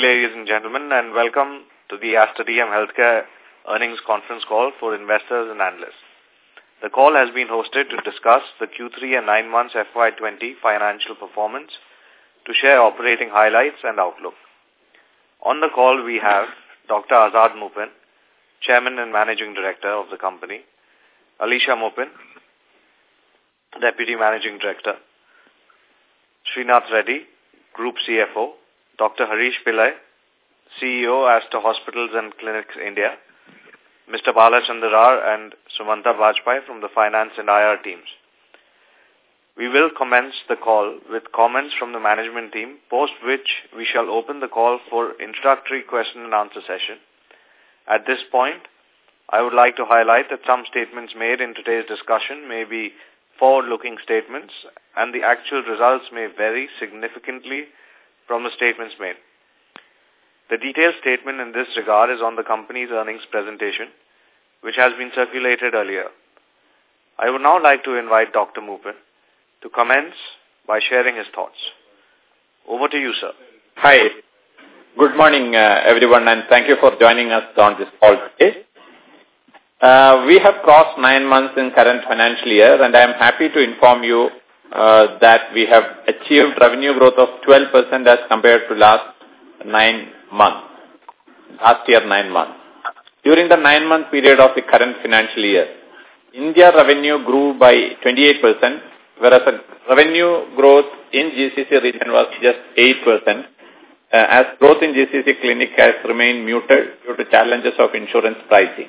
Ladies and gentlemen, and welcome to the Aster DM Healthcare earnings conference call for investors and analysts. The call has been hosted to discuss the Q3 and 9 months FY20 financial performance, to share operating highlights and outlook. On the call we have Dr. Azad Moopen, Chairman and Managing Director of the company, Alisha Moopen, Deputy Managing Director, Srinath Reddy, Group CFO, Dr. Harish Pillai, CEO Aster Hospitals and Clinics India, Mr. Balachandra Rar and Sumanta Bajpayee from the Finance and IR teams. We will commence the call with comments from the management team, post which we shall open the call for introductory question and answer session. At this point, I would like to highlight that some statements made in today's discussion may be forward-looking statements and the actual results may vary significantly from the statements made. The detailed statement in this regard is on the company's earnings presentation, which has been circulated earlier. I would now like to invite Dr. Moopen to commence by sharing his thoughts. Over to you, sir. Hi. Good morning, uh, everyone, and thank you for joining us on this call today. Uh, we have crossed nine months in current financial year, and I am happy to inform you uh, that we have achieved revenue growth of 12% as compared to last nine months, last year nine months. During the nine-month period of the current financial year, India revenue grew by 28%, whereas revenue growth in GCC region was just 8%, uh, as growth in GCC clinic has remained muted due to challenges of insurance pricing.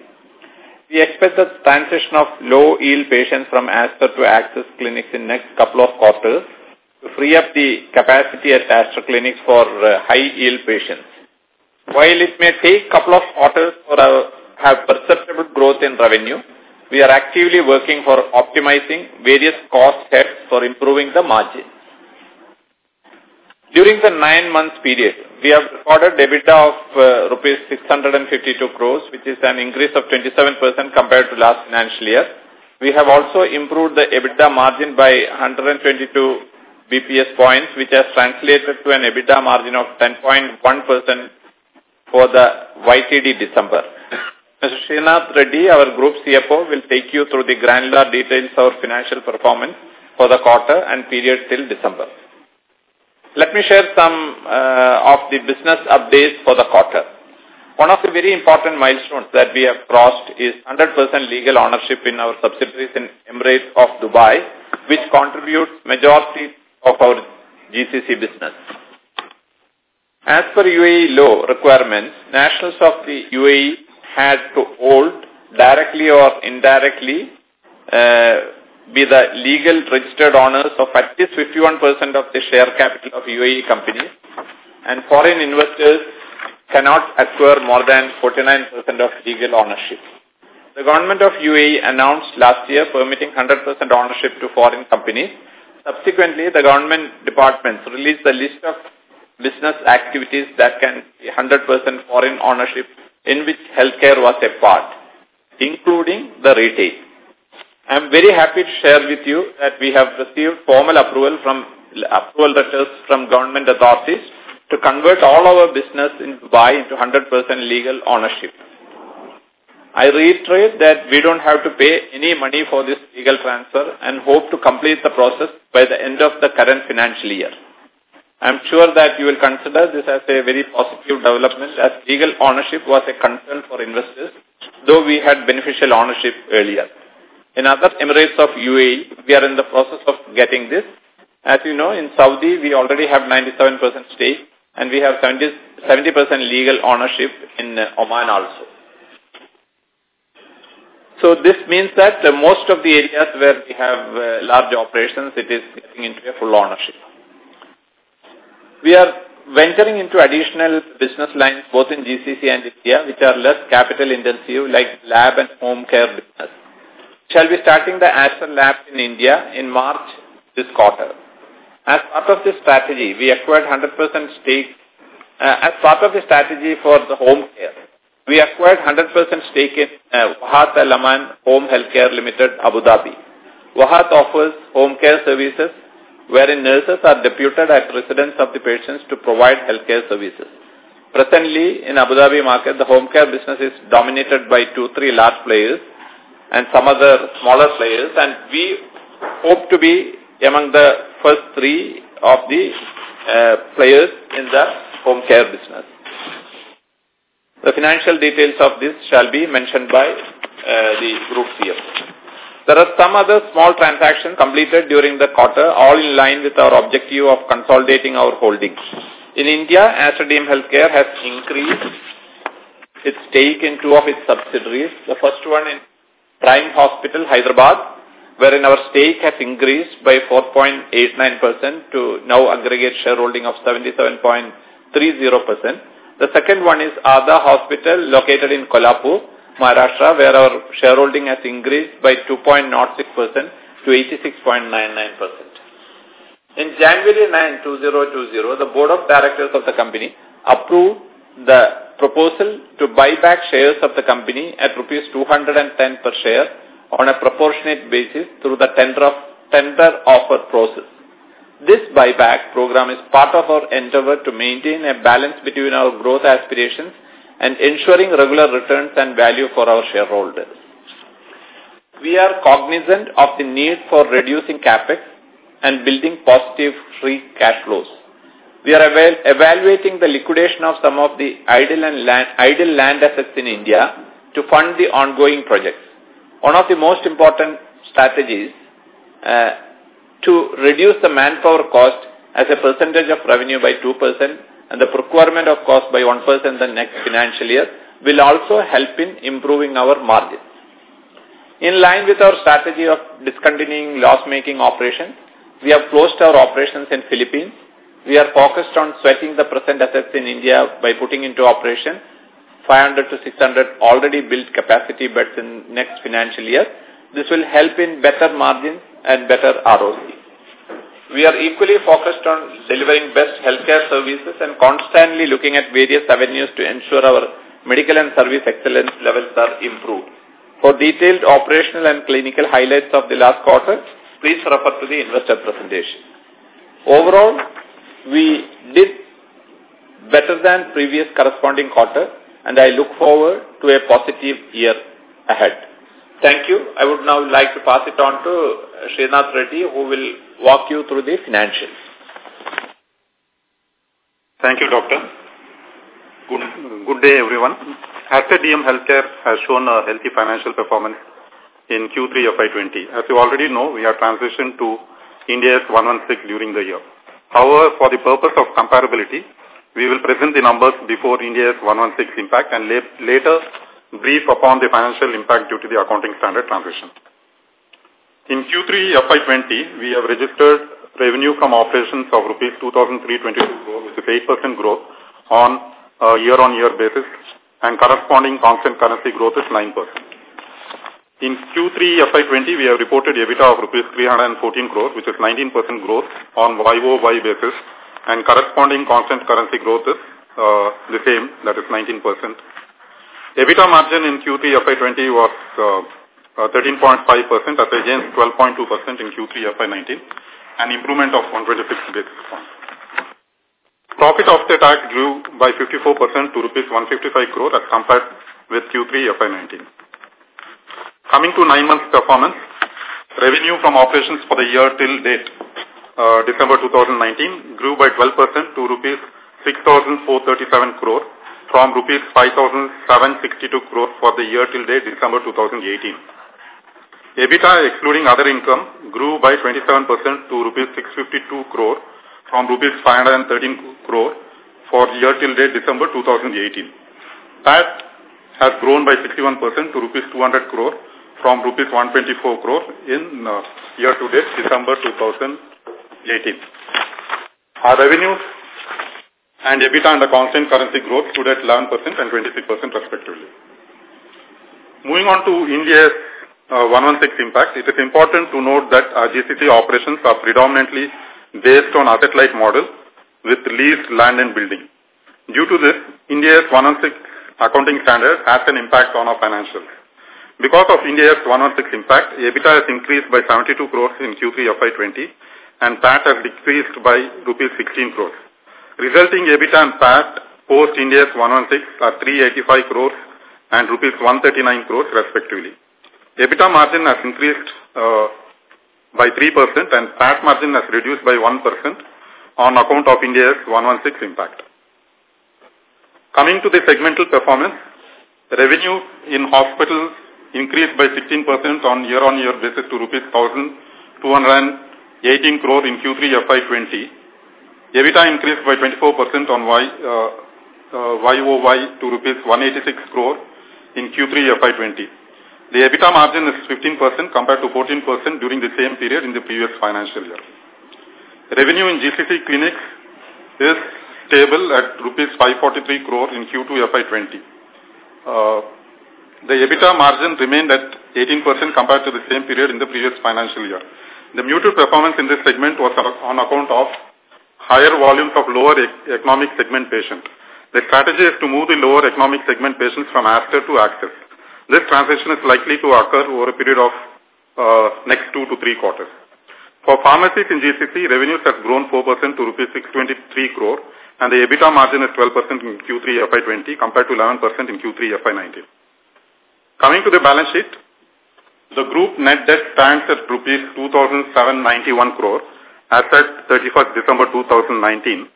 We expect the transition of low-yield patients from Aster to Access clinics in next couple of quarters to free up the capacity at Aster clinics for uh, high-yield patients. While it may take couple of quarters for our have perceptible growth in revenue, we are actively working for optimizing various cost steps for improving the margin. During the nine months period, we have recorded EBITDA of uh, rupees 652 crores, which is an increase of 27% compared to last financial year. We have also improved the EBITDA margin by 122 BPS points, which has translated to an EBITDA margin of 10.1% for the YTD December. Mr. Srinath Reddy, our Group CFO, will take you through the granular details of financial performance for the quarter and period till December. Let me share some uh, of the business updates for the quarter. One of the very important milestones that we have crossed is 100% legal ownership in our subsidiaries in Emirates of Dubai, which contributes majority of our GCC business. As per UAE law requirements, nationals of the UAE had to hold directly or indirectly uh, be the legal registered owners of at least 51% of the share capital of UAE companies and foreign investors cannot acquire more than 49% of legal ownership. The government of UAE announced last year permitting 100% ownership to foreign companies. Subsequently, the government departments released the list of business activities that can be 100% foreign ownership in which healthcare was a part, including the retail. I am very happy to share with you that we have received formal approval from approval letters from government authorities to convert all our business in Dubai into 100% legal ownership. I reiterate that we don't have to pay any money for this legal transfer and hope to complete the process by the end of the current financial year. I'm sure that you will consider this as a very positive development as legal ownership was a concern for investors, though we had beneficial ownership earlier. In other Emirates of UAE, we are in the process of getting this. As you know, in Saudi, we already have 97% stake and we have 70, 70% legal ownership in uh, Oman also. So this means that uh, most of the areas where we have uh, large operations, it is getting into a full ownership. We are venturing into additional business lines both in GCC and India, which are less capital intensive like lab and home care business shall be starting the Aster Lab in India in March this quarter. As part of this strategy, we acquired 100% stake. Uh, as part of the strategy for the home care, we acquired 100% stake in uh, Wahat Al Aman Home Healthcare Limited, Abu Dhabi. Wahat offers home care services wherein nurses are deputed at residence of the patients to provide healthcare services. Presently, in Abu Dhabi market, the home care business is dominated by two, three large players and some other smaller players, and we hope to be among the first three of the uh, players in the home care business. The financial details of this shall be mentioned by uh, the group CFO. There are some other small transactions completed during the quarter, all in line with our objective of consolidating our holdings. In India, Aster Healthcare has increased its stake in two of its subsidiaries. The first one in Prime Hospital, Hyderabad, wherein our stake has increased by 4.89% to now aggregate shareholding of 77.30%. The second one is Aadhar Hospital located in Kolhapur, Maharashtra, where our shareholding has increased by 2.06% to 86.99%. In January 9, 2020, the Board of Directors of the company approved the proposal to buy back shares of the company at rupees 210 per share on a proportionate basis through the tender, of, tender offer process. This buyback program is part of our endeavor to maintain a balance between our growth aspirations and ensuring regular returns and value for our shareholders. We are cognizant of the need for reducing capex and building positive free cash flows. We are evaluating the liquidation of some of the idle, and land, idle land assets in India to fund the ongoing projects. One of the most important strategies uh, to reduce the manpower cost as a percentage of revenue by 2% and the procurement of cost by 1% in the next financial year will also help in improving our margins. In line with our strategy of discontinuing loss-making operations, we have closed our operations in Philippines. We are focused on sweating the present assets in India by putting into operation 500 to 600 already built capacity beds in next financial year. This will help in better margins and better ROC. We are equally focused on delivering best healthcare services and constantly looking at various avenues to ensure our medical and service excellence levels are improved. For detailed operational and clinical highlights of the last quarter, please refer to the investor presentation. Overall, we did better than previous corresponding quarter and I look forward to a positive year ahead. Thank you. I would now like to pass it on to Srinath Reddy who will walk you through the financials. Thank you, Doctor. Good, good day, everyone. Aster DM Healthcare has shown a healthy financial performance in Q3 of I-20. As you already know, we are transitioned to Ind AS 116 during the year. However, for the purpose of comparability, we will present the numbers before Ind AS 116 impact and later brief upon the financial impact due to the accounting standard transition. In Q3 FY20, we have registered revenue from operations of rupees 2,322 crore, which is 8% growth on a year-on-year -year basis, and corresponding constant currency growth is 9%. In Q3 FY20, we have reported EBITDA of rupees 314 crore, which is 19% growth on YOY basis, and corresponding constant currency growth is uh, the same, that is 19%. EBITDA margin in Q3 FY20 was uh, 13.5% uh, as against 12.2% in Q3 FY19, an improvement of 126 basis points. Profit after tax grew by 54% to rupees 155 crore as compared with Q3 FY19. Coming to nine months performance, revenue from operations for the year till date, uh, December 2019, grew by 12% to rupees 6,437 crore from rupees 5,762 crore for the year till date, December 2018. EBITDA excluding other income grew by 27% to rupees 652 crore from rupees 513 crore for year till date December 2018. PAT has grown by 61% to rupees 200 crore from rupees 124 crore in uh, year to date December 2018. Our revenues and EBITDA and the constant currency growth stood at 11% and 26% respectively. Moving on to Ind AS uh, 116 impact, it is important to note that our GCC operations are predominantly based on asset-light model with leased land and building. Due to this, Ind AS 116 accounting standard has an impact on our financials. Because of Ind AS 116 impact, EBITDA has increased by 72 crores in Q3 FY20 and PAT has decreased by rupees 16 crores. Resulting EBITDA and PAT post Ind AS 116 are 385 crores and rupees 139 crores respectively. EBITDA margin has increased uh, by 3% and PAT margin has reduced by 1% on account of Ind AS 116 impact. Coming to the segmental performance, revenue in hospitals increased by 16% on year-on-year -year basis to rupees 1,218 crore in Q3 FY20. EBITDA increased by 24% on Y, uh, uh, YOY to rupees 186 crore in Q3 FY20. The EBITDA margin is 15% compared to 14% during the same period in the previous financial year. Revenue in GCC clinics is stable at rupees 543 crore in Q2 FY20. Uh, the EBITDA margin remained at 18% compared to the same period in the previous financial year. The muted performance in this segment was on account of higher volumes of lower economic segment patients. The strategy is to move the lower economic segment patients from Aster to Access. This transition is likely to occur over a period of uh, next two to three quarters. For pharmacies in GCC, revenues have grown 4% to rupees 623 crore and the EBITDA margin is 12% in Q3 FY20 compared to 11% in Q3 FY19. Coming to the balance sheet, the group net debt stands at rupees 2,791 crore as at 31st December 2019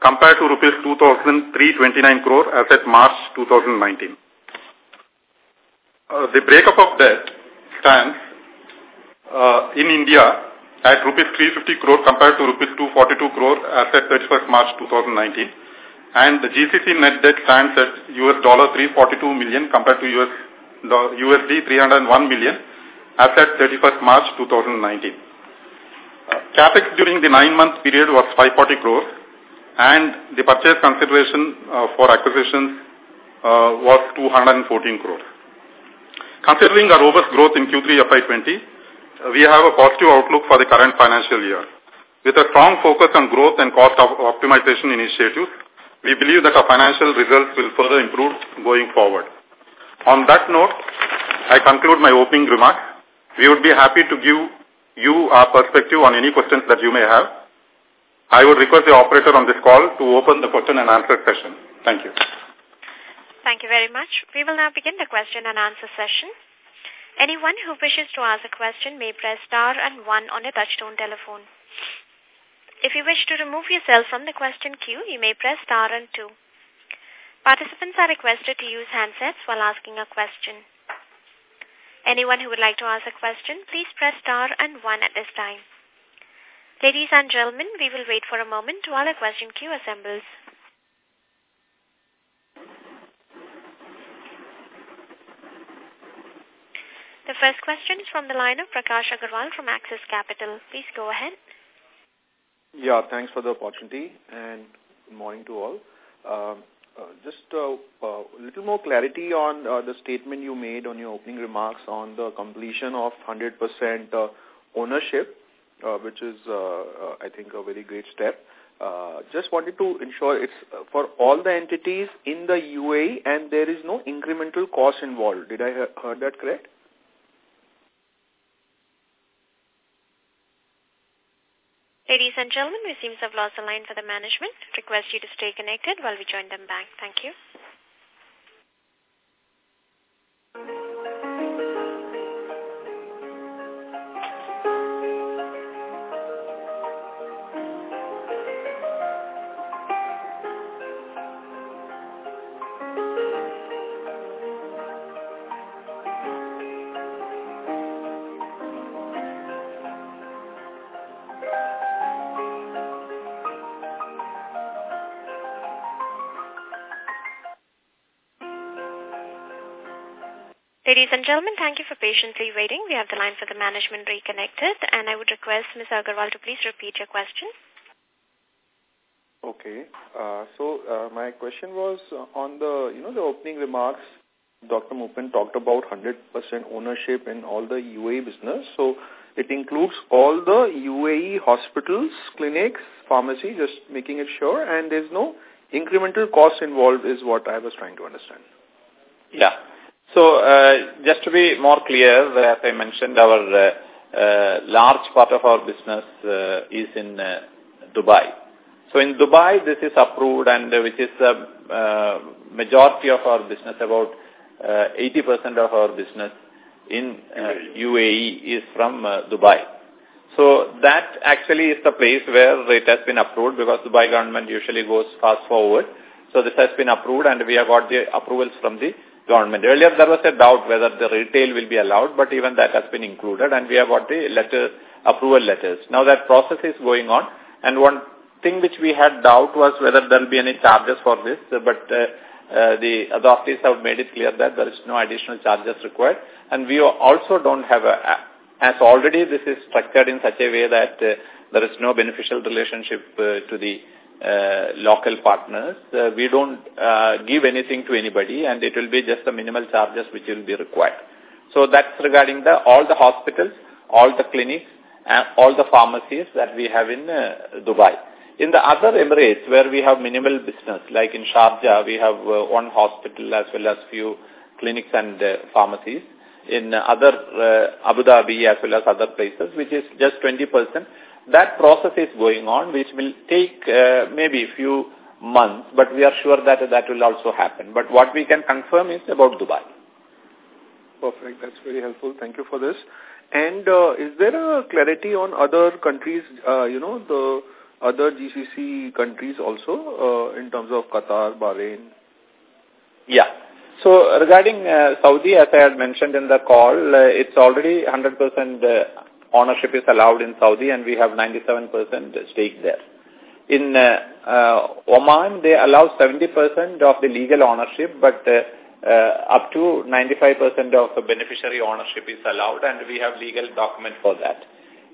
compared to rupees 2,329 crore as at March 2019. Uh, the breakup of debt stands uh, in India at rupees 350 crore compared to rupees 242 crore as at 31st March 2019 and the GCC net debt stands at US dollar 342 million compared to US USD 301 million as at 31st March 2019. Uh, capex during the nine-month period was 540 crores and the purchase consideration uh, for acquisitions uh, was 214 crores. Considering our robust growth in Q3 FY20, we have a positive outlook for the current financial year. With a strong focus on growth and cost optimization initiatives, we believe that our financial results will further improve going forward. On that note, I conclude my opening remarks. We would be happy to give you our perspective on any questions that you may have. I would request the operator on this call to open the question and answer session. Thank you. Thank you very much. We will now begin the question and answer session. Anyone who wishes to ask a question may press star and one on a touchtone telephone. If you wish to remove yourself from the question queue, you may press star and two. Participants are requested to use handsets while asking a question. Anyone who would like to ask a question, please press star and one at this time. Ladies and gentlemen, we will wait for a moment while the question queue assembles. The first question is from the line of Prakash Agarwal from Axis Capital. Please go ahead. Yeah, thanks for the opportunity and good morning to all. Um, just a uh, uh, little more clarity on uh, the statement you made on your opening remarks on the completion of 100% uh, ownership, uh, which is, I think, a very great step. just wanted to ensure it's for all the entities in the UAE and there is no incremental cost involved. Did I he heard that correct? Ladies and gentlemen, we seem to have lost the line for the management. Request you to stay connected while we join them back. Thank you. Ladies and gentlemen, thank you for patiently waiting. We have the line for the management reconnected, and I would request Ms. Agarwal to please repeat your question. Okay. Uh, so uh, my question was on the, you know, the opening remarks. Dr. Moopen talked about 100% ownership in all the UAE business. So it includes all the UAE hospitals, clinics, pharmacy, just making it sure, and there's no incremental cost involved is what I was trying to understand. Yeah. So uh, just to be more clear, as I mentioned, our uh, uh, large part of our business uh, is in uh, Dubai. So in Dubai, this is approved and uh, which is the majority of our business, about 80% uh, of our business in UAE is from Dubai. So that actually is the place where it has been approved because Dubai government usually goes fast forward. So this has been approved and we have got the approvals from the government. Earlier there was a doubt whether the retail will be allowed, but even that has been included and we have got the letter, approval letters. Now that process is going on and one thing which we had doubt was whether there will be any charges for this, but uh, uh, the authorities have made it clear that there is no additional charges required. And we also don't have a, as already this is structured in such a way that uh, there is no beneficial relationship uh, to the local partners. Uh, we don't uh, give anything to anybody and it will be just the minimal charges which will be required. So that's regarding the all the hospitals, all the clinics, and all the pharmacies that we have in uh, Dubai. In the other Emirates where we have minimal business, like in Sharjah, we have uh, one hospital as well as few clinics and uh, pharmacies. In other uh, Abu Dhabi as well as other places, which is just 20%. That process is going on, which will take uh, maybe a few months, but we are sure that that will also happen. But what we can confirm is about Dubai. Perfect. That's very helpful. Thank you for this. And uh, is there a clarity on other countries, uh, you know, the other GCC countries also uh, in terms of Qatar, Bahrain? Yeah. So regarding uh, Saudi, as I had mentioned in the call, uh, it's already 100% uh, ownership is allowed in Saudi and we have 97% stake there. In uh, uh, Oman, they allow 70% of the legal ownership, but uh, uh, up to 95% of the beneficiary ownership is allowed and we have legal document for that.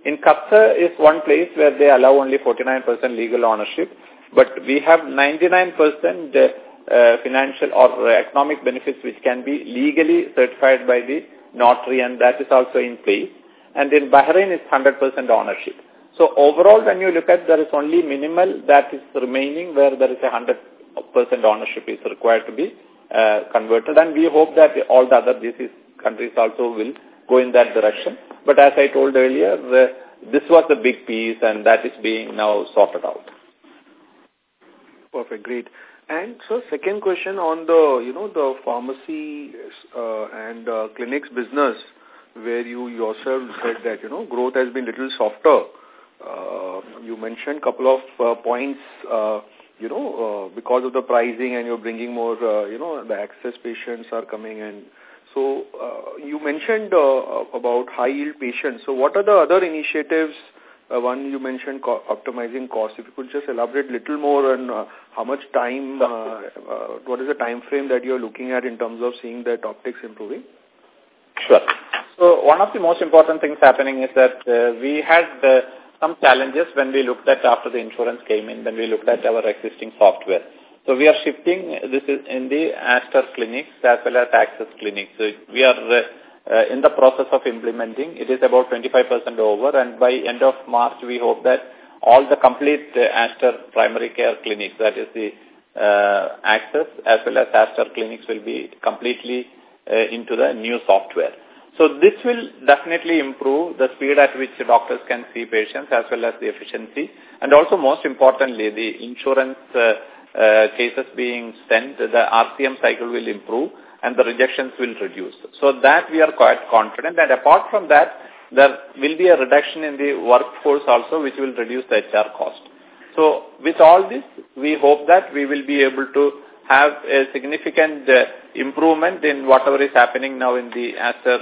In Qatar is one place where they allow only 49% legal ownership, but we have 99% uh, uh, financial or economic benefits which can be legally certified by the notary and that is also in place. And in Bahrain it's 100% ownership. So overall when you look at there is only minimal that is remaining where there is a 100% ownership is required to be uh, converted and we hope that all the other GCC countries also will go in that direction. But as I told earlier, this was a big piece and that is being now sorted out. Perfect, great. And so second question on the, you know, the pharmacy uh, and uh, clinics business where you yourself said that, you know, growth has been little softer. Uh, you mentioned couple of uh, points, uh, you know, uh, because of the pricing and you're bringing more, uh, you know, the access patients are coming and so uh, you mentioned uh, about high-yield patients. So what are the other initiatives? Uh, one, you mentioned co optimizing costs. If you could just elaborate a little more on uh, how much time, uh, uh, what is the time frame that you're looking at in terms of seeing that optics improving? Sure. So one of the most important things happening is that uh, we had uh, some challenges when we looked at after the insurance came in, when we looked at our existing software. So we are shifting this is in the Aster clinics as well as Access clinics. So we are uh, uh, in the process of implementing. It is about 25% over and by end of March we hope that all the complete uh, Aster primary care clinics, that is the uh, Access as well as Aster clinics will be completely uh, into the new software. So this will definitely improve the speed at which doctors can see patients as well as the efficiency. And also most importantly, the insurance uh, uh, cases being sent, the RCM cycle will improve and the rejections will reduce. So that we are quite confident. And apart from that, there will be a reduction in the workforce also, which will reduce the HR cost. So with all this, we hope that we will be able to have a significant uh, improvement in whatever is happening now in the Aster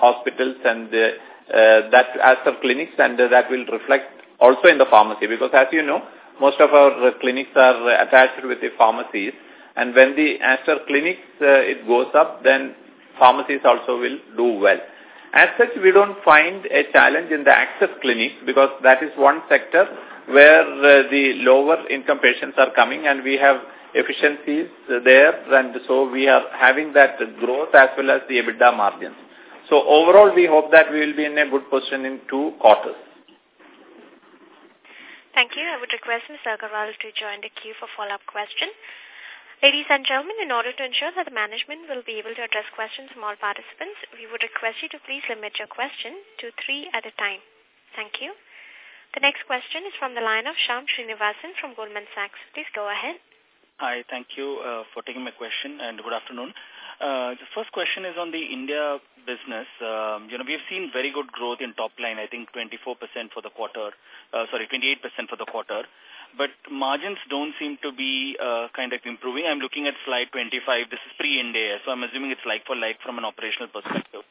hospitals and uh, uh, that Aster clinics and that will reflect also in the pharmacy because as you know, most of our clinics are attached with the pharmacies. And when the Aster clinics, uh, it goes up, then pharmacies also will do well. As such, we don't find a challenge in the access clinics because that is one sector where uh, the lower income patients are coming and we have efficiencies there and so we are having that growth as well as the EBITDA margins. So overall, we hope that we will be in a good position in two quarters. Thank you. I would request Mr. Agarwal to join the queue for follow-up question. Ladies and gentlemen, in order to ensure that the management will be able to address questions from all participants, we would request you to please limit your question to three at a time. Thank you. The next question is from the line of Shyam Srinivasan from Goldman Sachs. Please go ahead. Hi, thank you uh, for taking my question and good afternoon. Uh, the first question is on the India business. Um, you know, we've seen very good growth in top line, I think 24% for the quarter, uh, sorry, 28% for the quarter. But margins don't seem to be uh, kind of improving. I'm looking at slide 25. This is pre-India, so I'm assuming it's like for like from an operational perspective.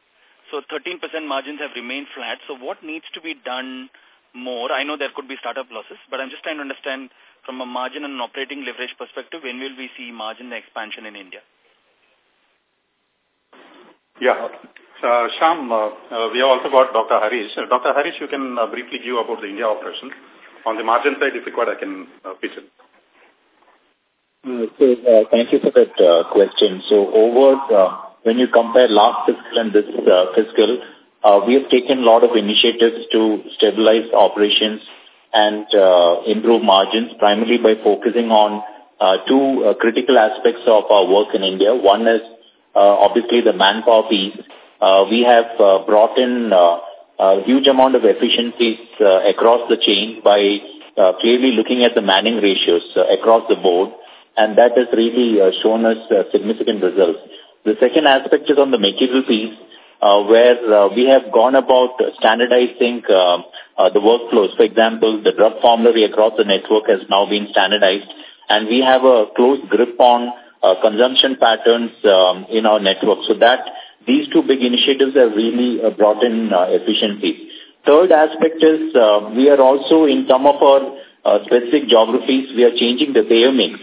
So 13% margins have remained flat. So what needs to be done more? I know there could be startup losses, but I'm just trying to understand from a margin and operating leverage perspective, when will we see margin expansion in India? Yeah. Uh, Shyam, uh, uh, we also got Dr. Harish. Uh, Dr. Harish, you can uh, briefly give about the India operations. On the margin side, if required, I can uh, pitch in. Uh, so, uh, thank you for that uh, question. So, over uh, when you compare last fiscal and this uh, fiscal, uh, we have taken a lot of initiatives to stabilize operations and uh, improve margins, primarily by focusing on uh, two uh, critical aspects of our work in India. One is obviously the manpower piece. Uh, we have uh, brought in uh, a huge amount of efficiencies uh, across the chain by uh, clearly looking at the manning ratios uh, across the board, and that has really uh, shown us uh, significant results. The second aspect is on the material piece, uh, where uh, we have gone about standardizing uh, uh, the workflows. For example, the drug formulary across the network has now been standardized, and we have a close grip on uh, consumption patterns um, in our network. So that these two big initiatives have really uh, brought in uh, efficiency. Third aspect is uh, we are also in some of our uh, specific geographies, we are changing the payer mix.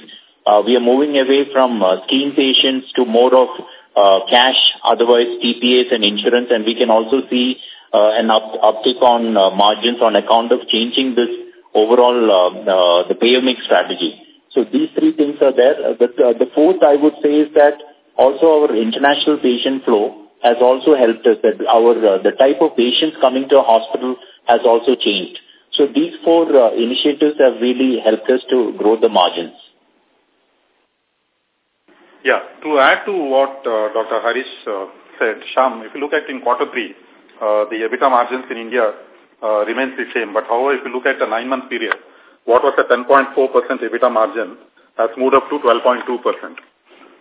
Uh, we are moving away from uh, scheme patients to more of uh, cash, otherwise TPAs and insurance, and we can also see uh, an up uptick on uh, margins on account of changing this overall uh, uh, the payer mix strategy. So these three things are there. Uh, the, uh, the fourth I would say is that also our international patient flow has also helped us that our uh, the type of patients coming to a hospital has also changed. So these four uh, initiatives have really helped us to grow the margins. Yeah, to add to what uh, Dr. Harish uh, said, Shyam, if you look at in quarter three, the EBITDA margins in India remains the same. But however, if you look at the nine-month period, what was a 10.4% EBITDA margin has moved up to 12.2%.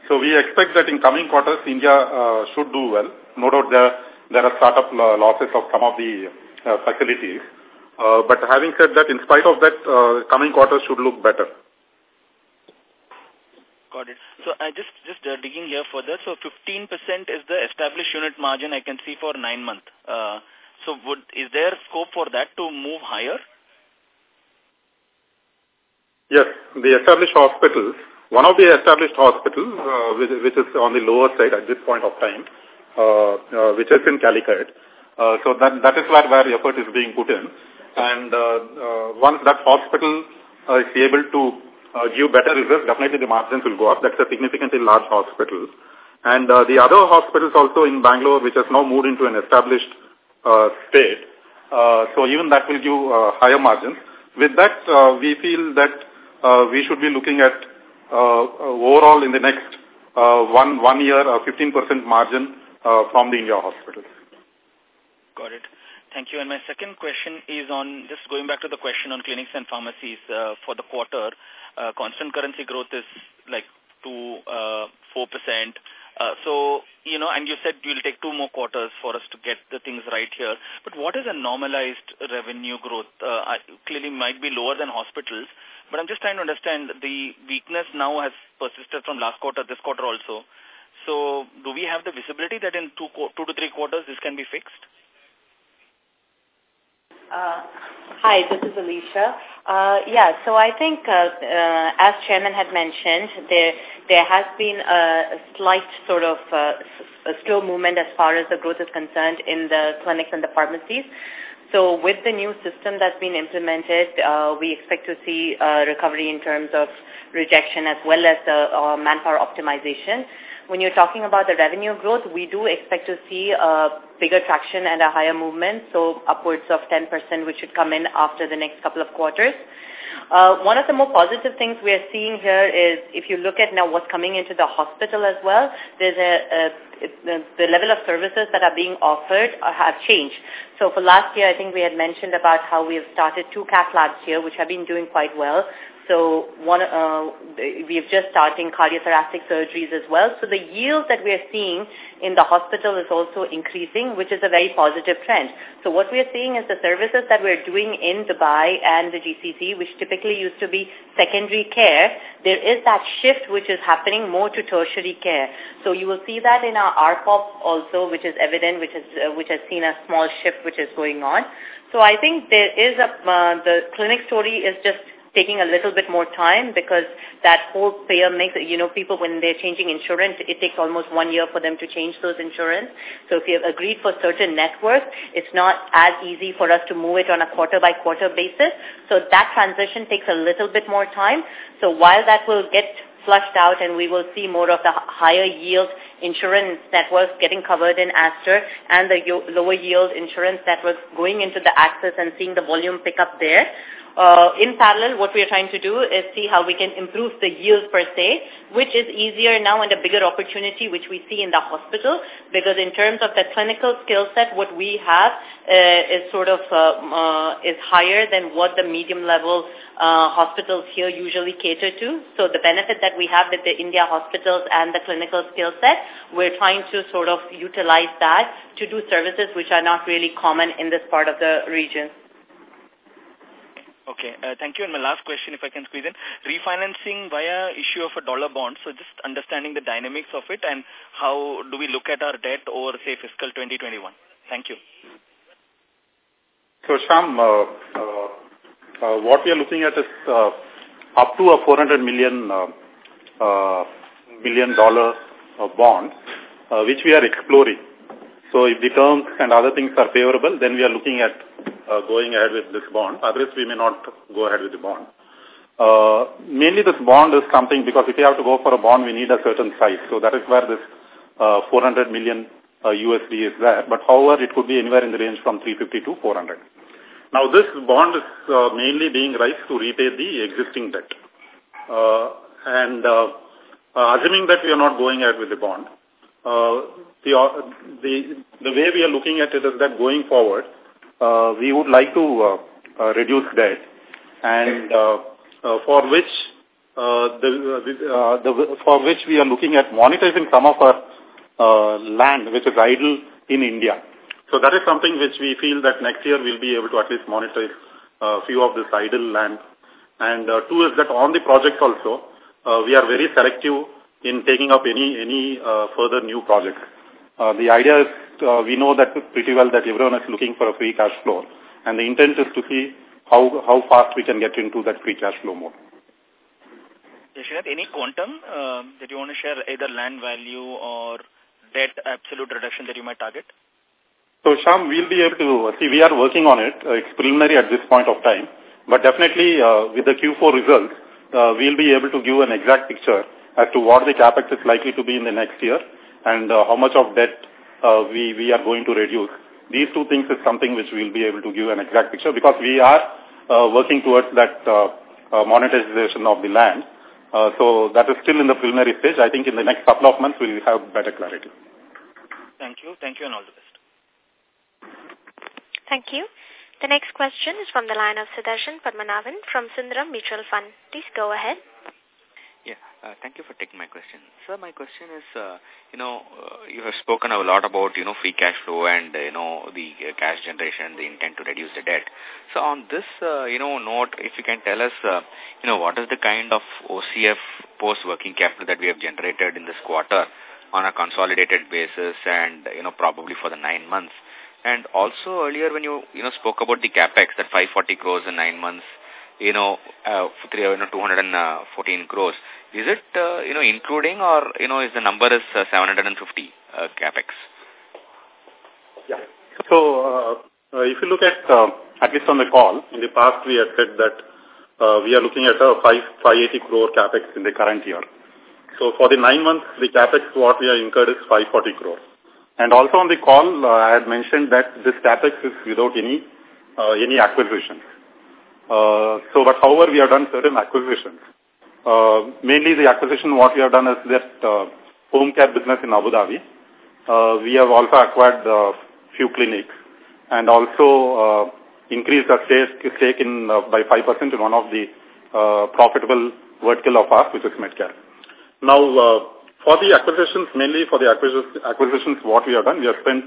So we expect that in coming quarters, India uh, should do well. No doubt there, there are startup losses of some of the uh, facilities. Uh, but having said that, in spite of that, uh, coming quarters should look better. Got it. So I just just uh, digging here further. So 15% is the established unit margin I can see for nine months. Uh, so would is there scope for that to move higher? Yes, the established hospitals, one of the established hospitals, uh, which, which is on the lower side at this point of time, uh, uh, which is in Calicut. Uh, so that, that is where, where effort is being put in. And uh, once that hospital is able to give better results, definitely the margins will go up. That's a significantly large hospital. And uh, the other hospitals also in Bangalore, which has now moved into an established uh, state, uh, so even that will give higher margins. With that, we feel that we should be looking at uh, overall in the next uh, one one year a 15% margin uh, from the India hospitals. Got it. Thank you. And my second question is on, just going back to the question on clinics and pharmacies uh, for the quarter, uh, constant currency growth is like 2 uh, 4%. Uh, so, you know, and you said you'll take two more quarters for us to get the things right here. But what is a normalized revenue growth? Uh, clearly might be lower than hospitals, but I'm just trying to understand the weakness now has persisted from last quarter, this quarter also. So do we have the visibility that in two, two to three quarters this can be fixed? Uh, hi, this is Alisha. Uh, yeah, so I think, uh, uh, as Chairman had mentioned, there there has been a, a slight sort of uh, a slow movement as far as the growth is concerned in the clinics and the pharmacies. So with the new system that's been implemented, uh, we expect to see a recovery in terms of rejection as well as the uh, manpower optimization. When you're talking about the revenue growth, we do expect to see a bigger traction and a higher movement, so upwards of 10%, which should come in after the next couple of quarters. Uh, one of the more positive things we are seeing here is if you look at now what's coming into the hospital as well, there's a, a the level of services that are being offered have changed. So for last year, I think we had mentioned about how we have started two cath labs here, which have been doing quite well. So one, uh, we have just starting cardiothoracic surgeries as well. So the yield that we are seeing in the hospital is also increasing, which is a very positive trend. So what we are seeing is the services that we're doing in Dubai and the GCC, which typically used to be secondary care, there is that shift which is happening more to tertiary care. So you will see that in our ARPOB also, which is evident, which, is, uh, which has seen a small shift which is going on. So I think there is a, uh, the clinic story is just taking a little bit more time because that whole payer makes, you know, people when they're changing insurance, it takes almost one year for them to change those insurance. So if you have agreed for certain networks, it's not as easy for us to move it on a quarter by quarter basis. So that transition takes a little bit more time. So while that will get flushed out and we will see more of the higher yield insurance networks getting covered in Aster and the lower yield insurance networks going into the Access and seeing the volume pick up there. Uh, in parallel, what we are trying to do is see how we can improve the yield per se, which is easier now and a bigger opportunity which we see in the hospital because in terms of the clinical skill set, what we have uh, is sort of uh, uh, is higher than what the medium level uh, hospitals here usually cater to. So the benefit that we have with the India hospitals and the clinical skill set, we're trying to sort of utilize that to do services which are not really common in this part of the region. Okay, uh, thank you. And my last question, if I can squeeze in, refinancing via issue of a dollar bond. So just understanding the dynamics of it and how do we look at our debt over, say, fiscal 2021. Thank you. So, Shyam, uh, uh, uh, what we are looking at is uh, up to a 400 million, uh, million dollar bond, which we are exploring. So if the terms and other things are favorable, then we are looking at uh, going ahead with this bond. Otherwise, we may not go ahead with the bond. Uh, mainly this bond is something because if you have to go for a bond, we need a certain size. So that is where this uh, 400 million uh, USD is there. But however, it could be anywhere in the range from 350 to 400. Now this bond is uh, mainly being raised to repay the existing debt. Uh, and uh, uh, assuming that we are not going ahead with the bond, uh, the, uh, the, the way we are looking at it is that going forward, uh, we would like to uh, uh, reduce debt and uh, uh, for which uh, the, uh, the, for which we are looking at monetizing some of our uh, land which is idle in India. So that is something which we feel that next year we'll be able to at least monetize a uh, few of this idle land. And uh, two is that on the project also, uh, we are very selective in taking up any any uh, further new projects. Uh, the idea is uh, we know that pretty well that everyone is looking for a free cash flow. And the intent is to see how, how fast we can get into that free cash flow mode. Srinath, any quantum uh, that you want to share, either land value or debt absolute reduction that you might target? So, Shyam, we'll be able to, see, we are working on it. Uh, it's preliminary at this point of time. But definitely, uh, with the Q4 results, uh, we'll be able to give an exact picture as to what the capex is likely to be in the next year and uh, how much of debt uh, we, we are going to reduce. These two things is something which we'll be able to give an exact picture because we are uh, working towards that uh, uh, monetization of the land. Uh, so that is still in the preliminary stage. I think in the next couple of months we'll have better clarity. Thank you. Thank you and all the best. Thank you. The next question is from the line of Sudarshan Padmanabhan from Sundaram Mutual Fund. Please go ahead. Yeah, uh, thank you for taking my question. Sir, my question is, uh, you know, uh, you have spoken a lot about, you know, free cash flow and, you know, the uh, cash generation, and the intent to reduce the debt. So on this, uh, you know, note, if you can tell us, uh, you know, what is the kind of OCF post-working capital that we have generated in this quarter on a consolidated basis and, you know, probably for the nine months. And also earlier when you, you know, spoke about the capex, that 540 crores in nine months, you know, uh, you know 214 crores. Is it, uh, you know, including or, you know, is the number is uh, 750 uh, capex? Yeah. So, uh, if you look at, at least on the call, in the past we had said that we are looking at a 5, 580 crore capex in the current year. So for the nine months, the capex what we have incurred is 540 crore. And also on the call, uh, I had mentioned that this capex is without any uh, any acquisitions. Uh, so, but however, we have done certain acquisitions. Uh, mainly the acquisition what we have done is that uh, home care business in Abu Dhabi. Uh, we have also acquired a uh, few clinics and also uh, increased our stake, stake in uh, by 5% in one of the uh, profitable vertical of ours, which is Medcare. Now, uh, for the acquisitions, mainly for the acquisitions, what we have done, we have spent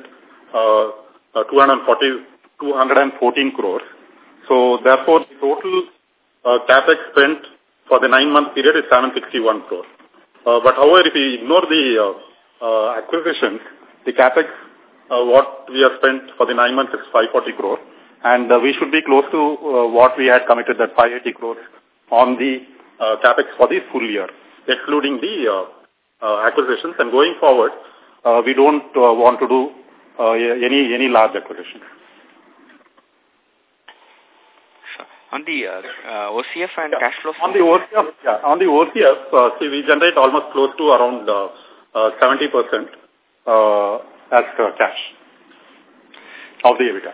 uh, uh, 240, 214 crores. So, therefore, the total uh, capex spent for the nine-month period is 761 crores. Uh, but however, if we ignore the uh, uh, acquisitions, the capex, uh, what we have spent for the nine months is 540 crores. And uh, we should be close to uh, what we had committed, that 580 crores on the uh, capex for the full year, excluding the uh, uh, acquisitions. And going forward, uh, we don't uh, want to do uh, any any large acquisitions. On the uh, uh, OCF and yeah. cash flow? On the OCF, yeah, on the OCF, uh, see, we generate almost close to around uh, uh, 70% uh, as uh, cash of the EBITDA.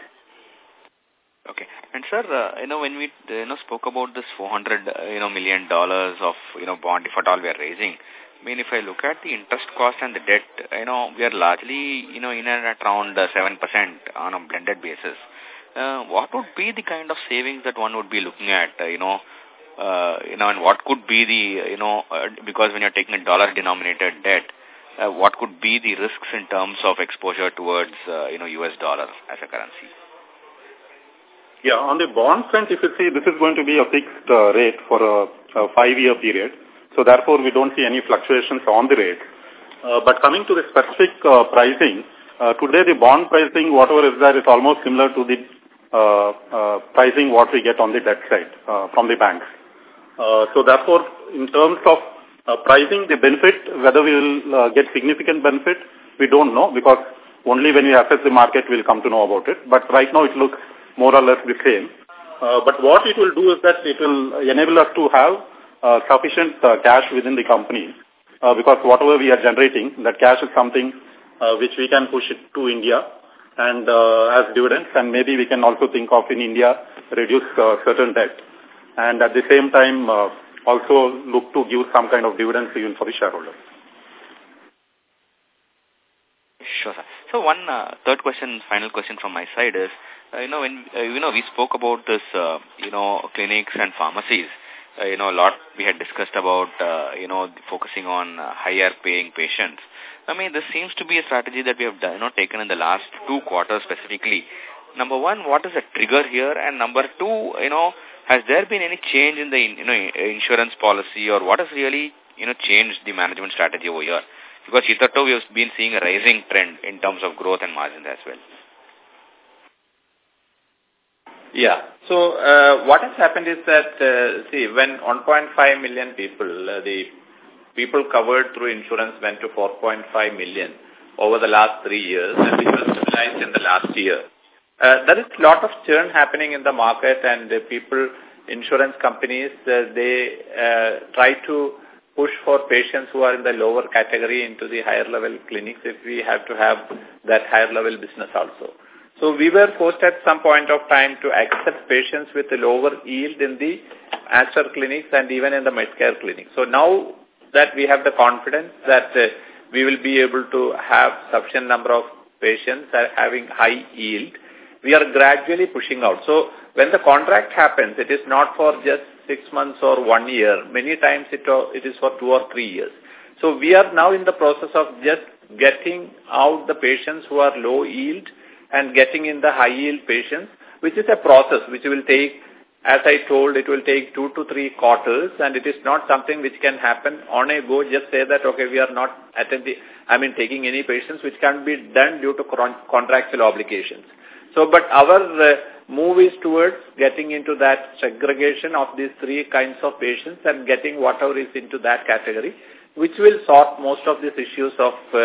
Okay. And sir, uh, you know, when we, you know, spoke about this 400, uh, you know, million dollars of, you know, bond, if at all we are raising, I mean, if I look at the interest cost and the debt, you know, we are largely, you know, in and at around uh, 7% on a blended basis. Uh, what would be the kind of savings that one would be looking at, uh, you know, uh, you know, and what could be the, you know, uh, because when you're taking a dollar-denominated debt, uh, what could be the risks in terms of exposure towards, uh, you know, U.S. dollar as a currency? Yeah, on the bond front, if you see, this is going to be a fixed uh, rate for a, a five-year period. So therefore, we don't see any fluctuations on the rate. Uh, but coming to the specific uh, pricing, uh, today the bond pricing, whatever is there, is almost similar to the uh, uh, pricing what we get on the debt side uh, from the banks. Uh, so therefore, in terms of uh, pricing, the benefit, whether we will uh, get significant benefit, we don't know because only when we assess the market we'll come to know about it. But right now it looks more or less the same. Uh, but what it will do is that it will enable us to have uh, sufficient uh, cash within the company uh, because whatever we are generating, that cash is something uh, which we can push it to India and uh, as dividends and maybe we can also think of in India reduce uh, certain debt and at the same time uh, also look to give some kind of dividends even for the shareholders. Sure, sir. So one uh, third question, final question from my side is, uh, you know, when, uh, you know, we spoke about this, uh, you know, clinics and pharmacies. Uh, you know, a lot we had discussed about, uh, you know, focusing on uh, higher paying patients. I mean, this seems to be a strategy that we have done, you know, taken in the last two quarters specifically. Number one, what is the trigger here? And number two, you know, has there been any change in the you know insurance policy or what has really you know changed the management strategy over here? Because hitherto we have been seeing a rising trend in terms of growth and margins as well. Yeah. So uh, what has happened is that, uh, see, when 1.5 million people, uh, the people covered through insurance went to 4.5 million over the last three years, and which was stabilized in the last year. Uh, there is a lot of churn happening in the market, and the people, insurance companies, uh, they uh, try to push for patients who are in the lower category into the higher level clinics if we have to have that higher level business also. So we were forced at some point of time to accept patients with a lower yield in the Aster clinics and even in the Medcare clinics. So now that we have the confidence that uh, we will be able to have sufficient number of patients that having high yield, we are gradually pushing out. So when the contract happens, it is not for just six months or one year. Many times it, uh, it is for two or three years. So we are now in the process of just getting out the patients who are low yield and getting in the high yield patients, which is a process which will take, as I told, it will take two to three quarters and it is not something which can happen on a go. Just say that, okay, we are not attending, I mean, taking any patients which can be done due to contractual obligations. So, but our uh, move is towards getting into that segregation of these three kinds of patients and getting whatever is into that category, which will sort most of these issues of, uh,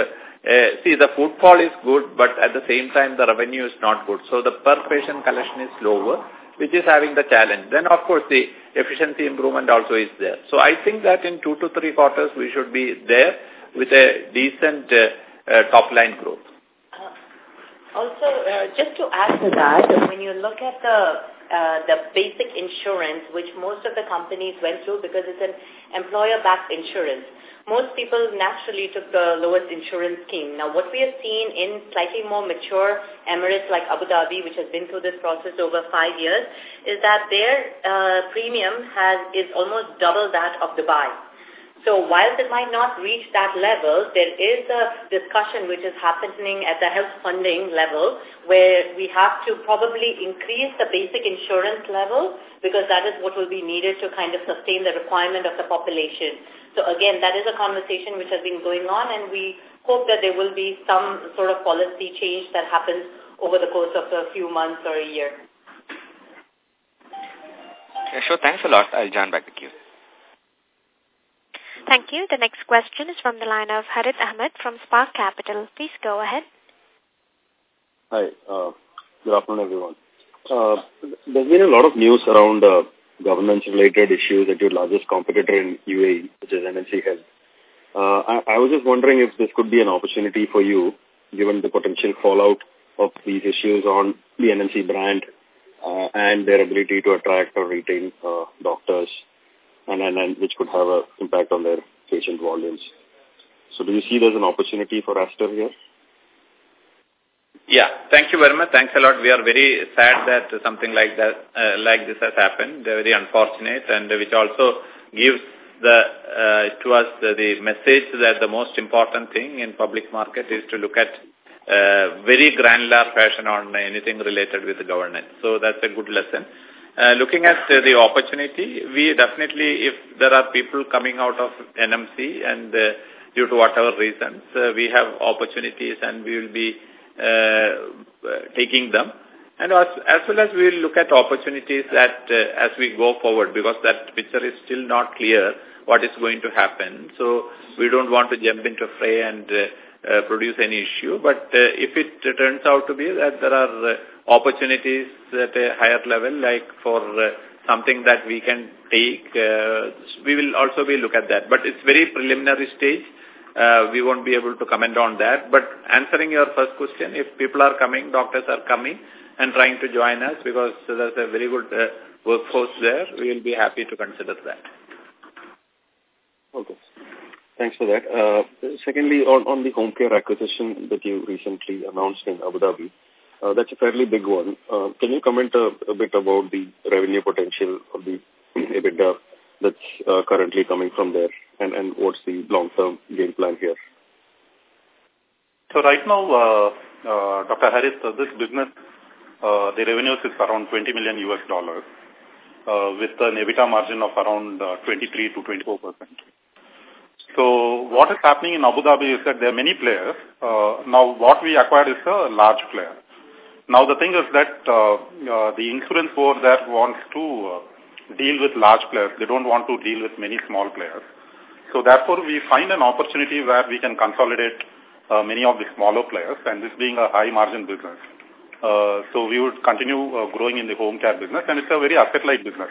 uh, see, the footfall is good, but at the same time, the revenue is not good. So the per patient collection is lower, which is having the challenge. Then, of course, the efficiency improvement also is there. So I think that in two to three quarters, we should be there with a decent uh, uh, top-line growth. Also, uh, just to add to that, when you look at the uh, the basic insurance, which most of the companies went through because it's an employer-backed insurance, most people naturally took the lowest insurance scheme. Now, what we have seen in slightly more mature Emirates like Abu Dhabi, which has been through this process over five years, is that their uh, premium has is almost double that of Dubai. So whilst it might not reach that level, there is a discussion which is happening at the health funding level where we have to probably increase the basic insurance level because that is what will be needed to kind of sustain the requirement of the population. So again, that is a conversation which has been going on and we hope that there will be some sort of policy change that happens over the course of a few months or a year. Yeah, sure. Thanks a lot. I'll join back the queue. Thank you. The next question is from the line of Harit Ahmed from Spark Capital. Please go ahead. Hi. Uh, good afternoon, everyone. Uh, there's been a lot of news around uh, governance-related issues at your largest competitor in UAE, which is NMC Health. Uh, I, I was just wondering if this could be an opportunity for you, given the potential fallout of these issues on the NMC brand uh, and their ability to attract or retain uh, doctors and, and, and which could have an impact on their patient volumes. So do you see there's an opportunity for Aster here? Yeah, thank you very much. Thanks a lot. We are very sad that something like that, uh, like this has happened. They're very unfortunate and which also gives the uh, to us the, the message that the most important thing in public market is to look at uh, very granular fashion on anything related with the governance. So that's a good lesson. Uh, looking at uh, the opportunity, we definitely, if there are people coming out of NMC and uh, due to whatever reasons, uh, we have opportunities and we will be taking them. And as, as well as we will look at opportunities that uh, as we go forward because that picture is still not clear what is going to happen. So we don't want to jump into fray and uh, uh, produce any issue. But uh, if it turns out to be that there are uh, opportunities at a higher level, like for uh, something that we can take, uh, we will also be look at that. But it's very preliminary stage. Uh, we won't be able to comment on that. But answering your first question, if people are coming, doctors are coming and trying to join us because there's a very good uh, workforce there, we will be happy to consider that. Okay. Thanks for that. Uh, secondly, on, on the home care acquisition that you recently announced in Abu Dhabi, uh, that's a fairly big one. Uh, can you comment a, a, bit about the revenue potential of the EBITDA that's uh, currently coming from there and, and what's the long-term game plan here? So right now, uh, uh, Dr. Harris, uh, this business, uh, the revenues is around 20 million US dollars uh, with an EBITDA margin of around uh, 23 to 24 percent. So what is happening in Abu Dhabi is that there are many players. Uh, now what we acquired is a large player. Now the thing is that uh, uh, the insurance board there wants to uh, deal with large players. They don't want to deal with many small players. So therefore we find an opportunity where we can consolidate uh, many of the smaller players and this being a high margin business. Uh, so we would continue uh, growing in the home care business and it's a very asset-light business.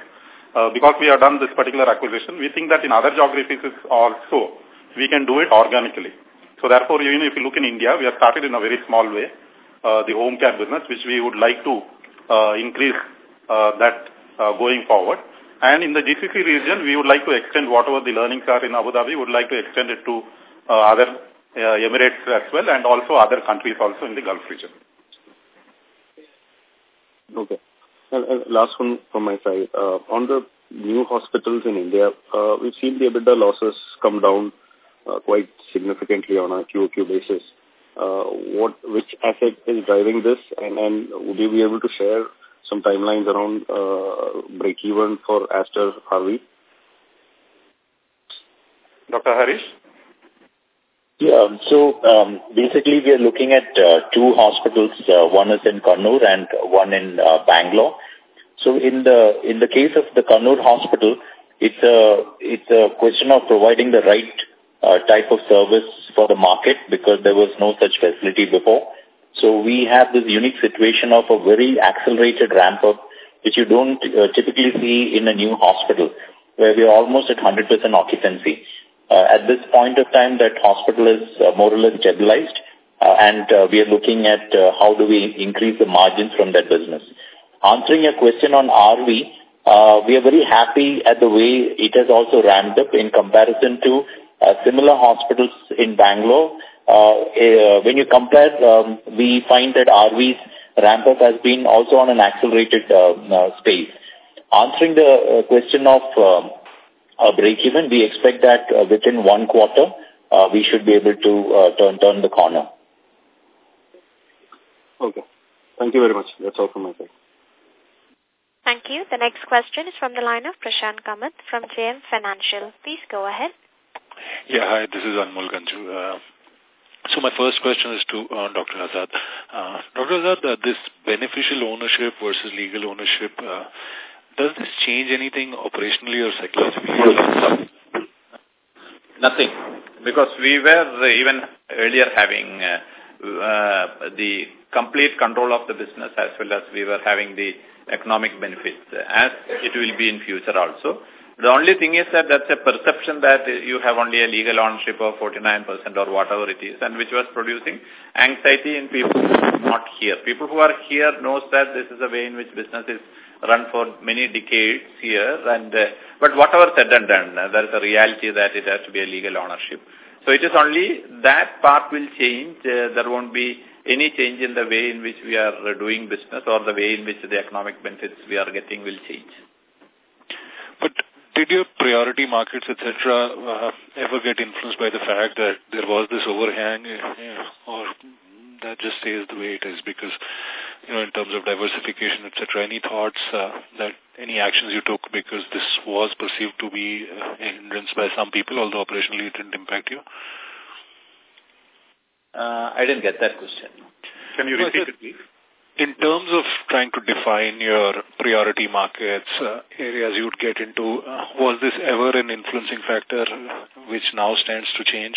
Uh, because we have done this particular acquisition, we think that in other geographies also, we can do it organically. So therefore, even if you look in India, we have started in a very small way, uh, the home care business, which we would like to uh, increase uh, that going forward. And in the GCC region, we would like to extend whatever the learnings are in Abu Dhabi, we would like to extend it to uh, other uh, Emirates as well and also other countries also in the Gulf region. Okay. And last one from my side. Uh, on the new hospitals in India, uh, we've seen the EBITDA losses come down uh, quite significantly on a QOQ basis. Uh, what, which asset is driving this? And, and would you be able to share some timelines around uh, break-even for Aster RV? Dr. Harish? Yeah, so um, basically we are looking at uh, two hospitals. Uh, one is in Kannur and one in uh, Bangalore. So in the in the case of the Kannur hospital, it's a it's a question of providing the right uh, type of service for the market because there was no such facility before. So we have this unique situation of a very accelerated ramp up, which you don't uh, typically see in a new hospital, where we are almost at 100% occupancy. Uh, at this point of time, that hospital is uh, more or less stabilized, uh, and uh, we are looking at uh, how do we increase the margins from that business. Answering your question on RV, we are very happy at the way it has also ramped up in comparison to similar hospitals in Bangalore. Uh, uh, when you compare, um, we find that RV's ramp up has been also on an accelerated uh, uh, space. Answering the uh, question of um, uh, break-even, we expect that uh, within one quarter, uh, we should be able to uh, turn turn the corner. Okay. Thank you very much. That's all from my side. Thank you. The next question is from the line of Prashant Kamath from JM Financial. Please go ahead. Yeah, hi, this is Anmol Ganju. Uh, so my first question is to uh, Dr. Azad. Uh, Dr. Azad, uh, this beneficial ownership versus legal ownership, uh, does this change anything operationally or psychologically? Nothing, because we were even earlier having uh, uh, the complete control of the business as well as we were having the economic benefits, as it will be in future also. The only thing is that that's a perception that you have only a legal ownership of 49% or whatever it is, and which was producing anxiety in people who are not here. People who are here knows that this is the way in which business is run for many decades here, and uh, but whatever said and done, uh, there is a reality that it has to be a legal ownership. So it is only that part will change. Uh, there won't be any change in the way in which we are doing business or the way in which the economic benefits we are getting will change. But did your priority markets, etc., uh, ever get influenced by the fact that there was this overhang uh, or that just stays the way it is? Because, you know, in terms of diversification, etc., any thoughts uh, that any actions you took because this was perceived to be uh, a hindrance by some people, although operationally it didn't impact you? Uh, I didn't get that question. Can you repeat it, please? In terms of trying to define your priority markets, uh, areas you would get into, uh, was this ever an influencing factor which now stands to change?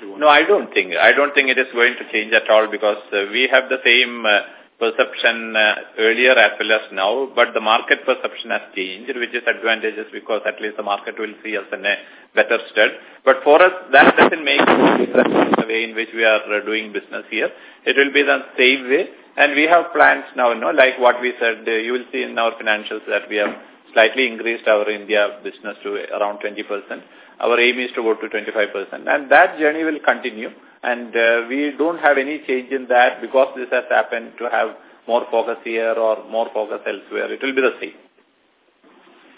No, I don't think. I don't think it is going to change at all because uh, we have the same uh, perception uh, earlier as well as now, but the market perception has changed, which is advantageous because at least the market will see us in a better state. But for us, that doesn't make any difference in the way in which we are uh, doing business here. It will be the same way. And we have plans now, you know, like what we said, uh, you will see in our financials that we have slightly increased our India business to around 20%. Our aim is to go to 25%. And that journey will continue. And uh, we don't have any change in that because this has happened to have more focus here or more focus elsewhere. It will be the same.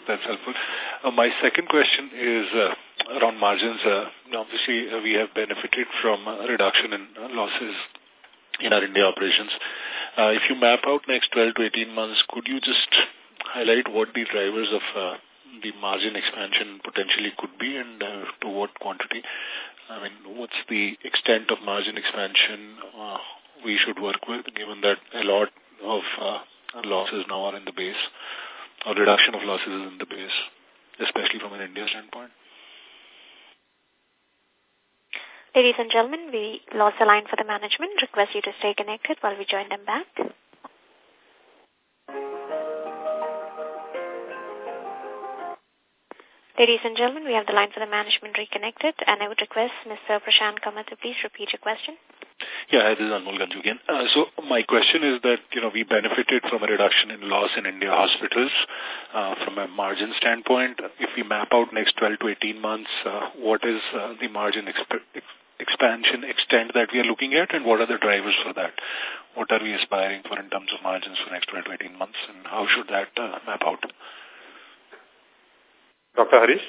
That's helpful. Uh, my second question is uh, around margins. Uh, obviously, uh, we have benefited from reduction in uh, losses in our India operations. If you map out next 12 to 18 months, could you just highlight what the drivers of the margin expansion potentially could be and uh, to what quantity? I mean, what's the extent of margin expansion uh, we should work with, given that a lot of uh, losses now are in the base, or reduction of losses is in the base, especially from an India standpoint? Ladies and gentlemen, we lost the line for the management. Request you to stay connected while we join them back. Ladies and gentlemen, we have the line for the management reconnected, and I would request Mr. Prashant Kamath to please repeat your question. Yeah, this is Anmol Ganju again. Uh, so my question is that, you know, we benefited from a reduction in loss in India hospitals uh, from a margin standpoint. If we map out next 12 to 18 months, uh, what is uh, the margin exp expansion extent that we are looking at and what are the drivers for that? What are we aspiring for in terms of margins for next 12 to 18 months and how should that uh, map out? Dr. Harish?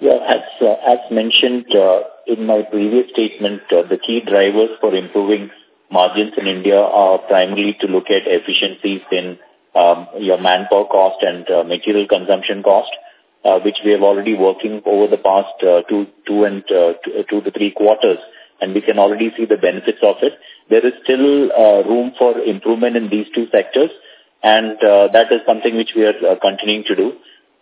Yeah, as, uh, as mentioned uh, in my previous statement, uh, the key drivers for improving margins in India are primarily to look at efficiencies in um, your manpower cost and uh, material consumption cost, uh, which we have already working over the past uh, two, two and uh, two, two to three quarters, and we can already see the benefits of it. There is still uh, room for improvement in these two sectors, and uh, that is something which we are uh, continuing to do.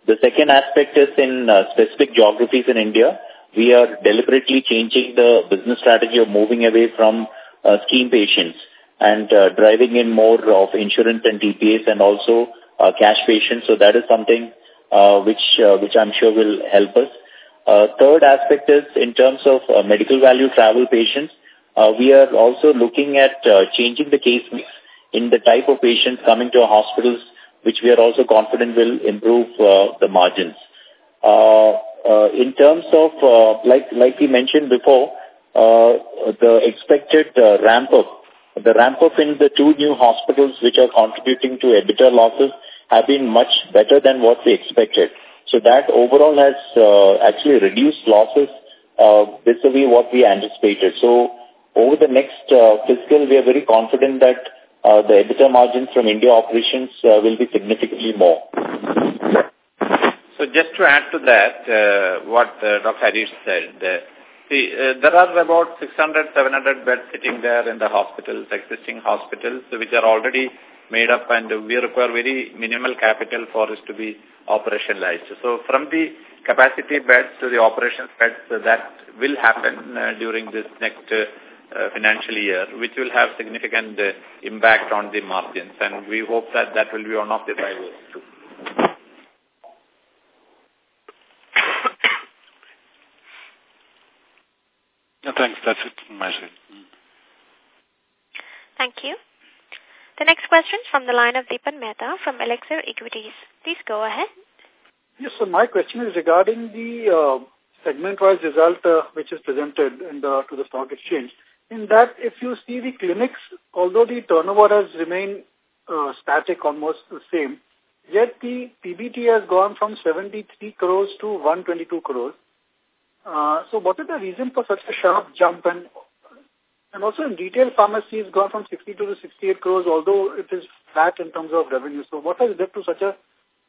The second aspect is in uh, specific geographies in India, we are deliberately changing the business strategy of moving away from uh, scheme patients and uh, driving in more of insurance and TPAs and also uh, cash patients. So that is something uh, which uh, which I'm sure will help us. Uh, third aspect is in terms of uh, medical value travel patients, uh, we are also looking at uh, changing the case mix in the type of patients coming to our hospitals, which we are also confident will improve uh, the margins. Uh, uh, in terms of, uh, like, like we mentioned before, uh, the expected uh, ramp-up, the ramp-up in the two new hospitals which are contributing to EBITDA losses have been much better than what we expected. So that overall has uh, actually reduced losses uh, vis-a-vis what we anticipated. So over the next uh, fiscal, we are very confident that uh, the EBITDA margins from India operations uh, will be significantly more. So just to add to that, uh, what uh, Dr. Harish said, uh, see, uh, there are about 600, 700 beds sitting there in the hospitals, existing hospitals, which are already made up and we require very minimal capital for us to be operationalized. So from the capacity beds to the operations beds, uh, that will happen uh, during this next uh, financial year, which will have significant uh, impact on the margins. And we hope that that will be one of the drivers too. No, thanks. That's it from my side. Thank you. The next question is from the line of Deepan Mehta from Elixir Equities. Please go ahead. Yes, so my question is regarding the uh, segment-wise result uh, which is presented in the, to the stock exchange. In that, if you see the clinics, although the turnover has remained uh, static, almost the same, yet the PBT has gone from 73 crores to 122 crores. Uh, so what is the reason for such a sharp jump? And and also in retail pharmacy, it's gone from 62 to 68 crores, although it is flat in terms of revenue. So what has led to such a,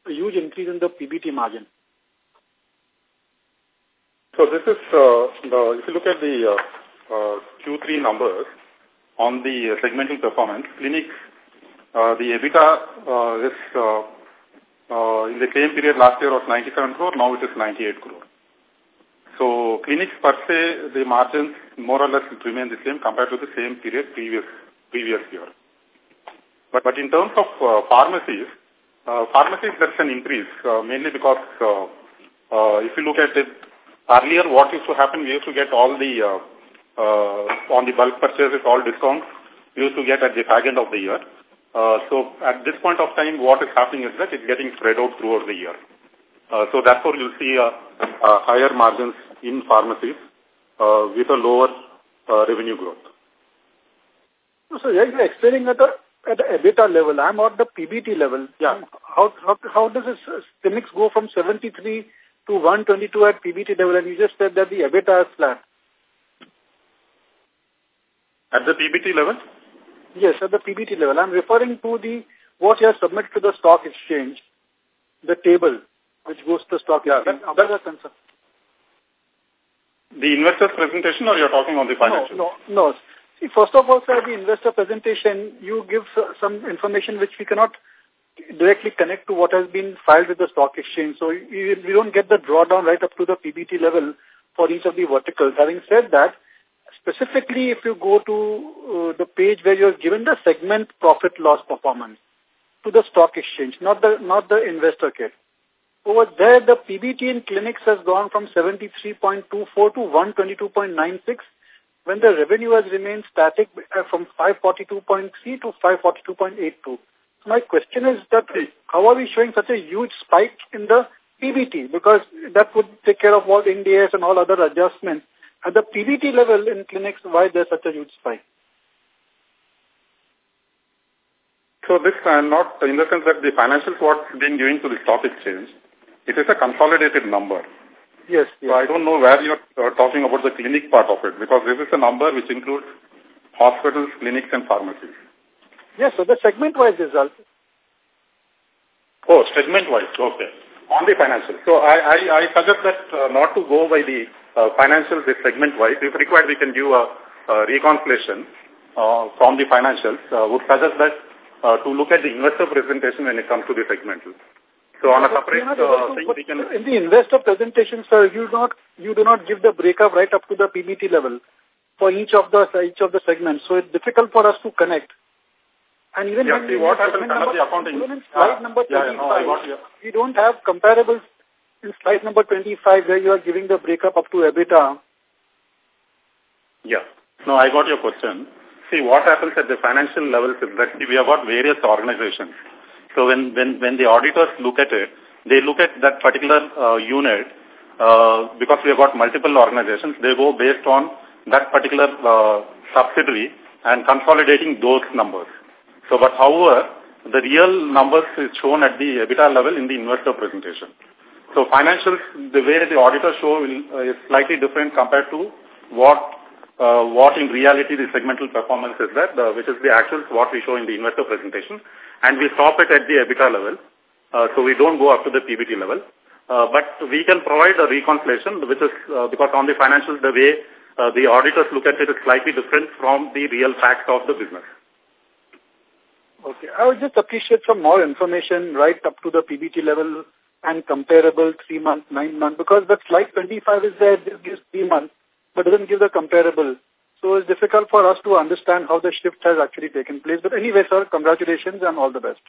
a huge increase in the PBT margin? So this is, uh, the, if you look at the uh, Q3 numbers on the segmental performance, clinics, uh, the EBITDA uh, is, uh, uh, in the same period last year was 97 crore, now it is 98 crore. So clinics per se, the margins more or less remain the same compared to the same period previous previous year. But, but in terms of uh, pharmacies, uh, pharmacies there's an increase, uh, mainly because uh, uh, if you look at it, earlier what used to happen, we used to get all the, uh, uh, on the bulk purchase purchases, all discounts, used to get at the back end of the year. Uh, so at this point of time, what is happening is that it's getting spread out throughout the year. Uh, so therefore, you'll see uh, uh, higher margins in pharmacies uh, with a lower uh, revenue growth. So you're explaining at the at the EBITDA level. I'm at the PBT level. Yeah. How how how does this uh, clinics go from 73 to 122 at PBT level? And you just said that the EBITDA is flat. At the PBT level? Yes, at the PBT level. I'm referring to the what you have submitted to the stock exchange, the table which goes to the stock Yeah, exchange. that- the concern? The investor's presentation or you're talking on the financial? No, no, no. See, first of all, sir, the investor presentation, you give some information which we cannot directly connect to what has been filed with the stock exchange. So we, we don't get the drawdown right up to the PBT level for each of the verticals. Having said that, specifically if you go to uh, the page where you're given the segment profit loss performance to the stock exchange, not the not the investor kit. Over there, the PBT in clinics has gone from 73.24 to 122.96 when the revenue has remained static uh, from 542.3 to 542.82. So my question is that how are we showing such a huge spike in the PBT? Because that would take care of all Ind-AS and all other adjustments. At the PBT level in clinics, why there's such a huge spike? So this I'm not, in the sense that the financials what's been given to the stock exchange, it is a consolidated number. Yes, yes. So I don't know where you're uh, talking about the clinic part of it, because this is a number which includes hospitals, clinics, and pharmacies. Yes, so the segment-wise result. Oh, segment-wise, okay. On the financials. So I, I, I suggest that uh, not to go by the uh, financials, the segment-wise. If required, we can do a, a reconciliation uh, from the financials. Uh, would suggest that uh, to look at the investor presentation when it comes to the segmental. So on a separate uh, thing, we can... In the investor presentation, sir, you do not you do not give the breakup right up to the PBT level for each of the each of the segments. So it's difficult for us to connect. And even Yeah, when see what happens under the accounting. Even in slide number yeah, yeah, 35, no, got you. we don't have comparables in slide number 25 where you are giving the breakup up to EBITDA. Yeah. No, I got your question. See, what happens at the financial levels is that we have got various organizations. So when, when, when the auditors look at it, they look at that particular uh, unit uh, because we have got multiple organizations. They go based on that particular uh, subsidiary and consolidating those numbers. So, but however, the real numbers is shown at the EBITDA level in the investor presentation. So financials, the way the auditors show will, uh, is slightly different compared to what uh, what in reality the segmental performance is that, uh, which is the actuals what we show in the investor presentation. And we stop it at the EBITDA level. Uh, so we don't go up to the PBT level. Uh, but we can provide a reconciliation, which is uh, because on the financials, the way uh, the auditors look at it is slightly different from the real facts of the business. Okay. I would just appreciate some more information right up to the PBT level and comparable three months, nine months, because that slide 25 is there, this gives three months, but doesn't give the comparable. So it's difficult for us to understand how the shift has actually taken place. But anyway, sir, congratulations and all the best.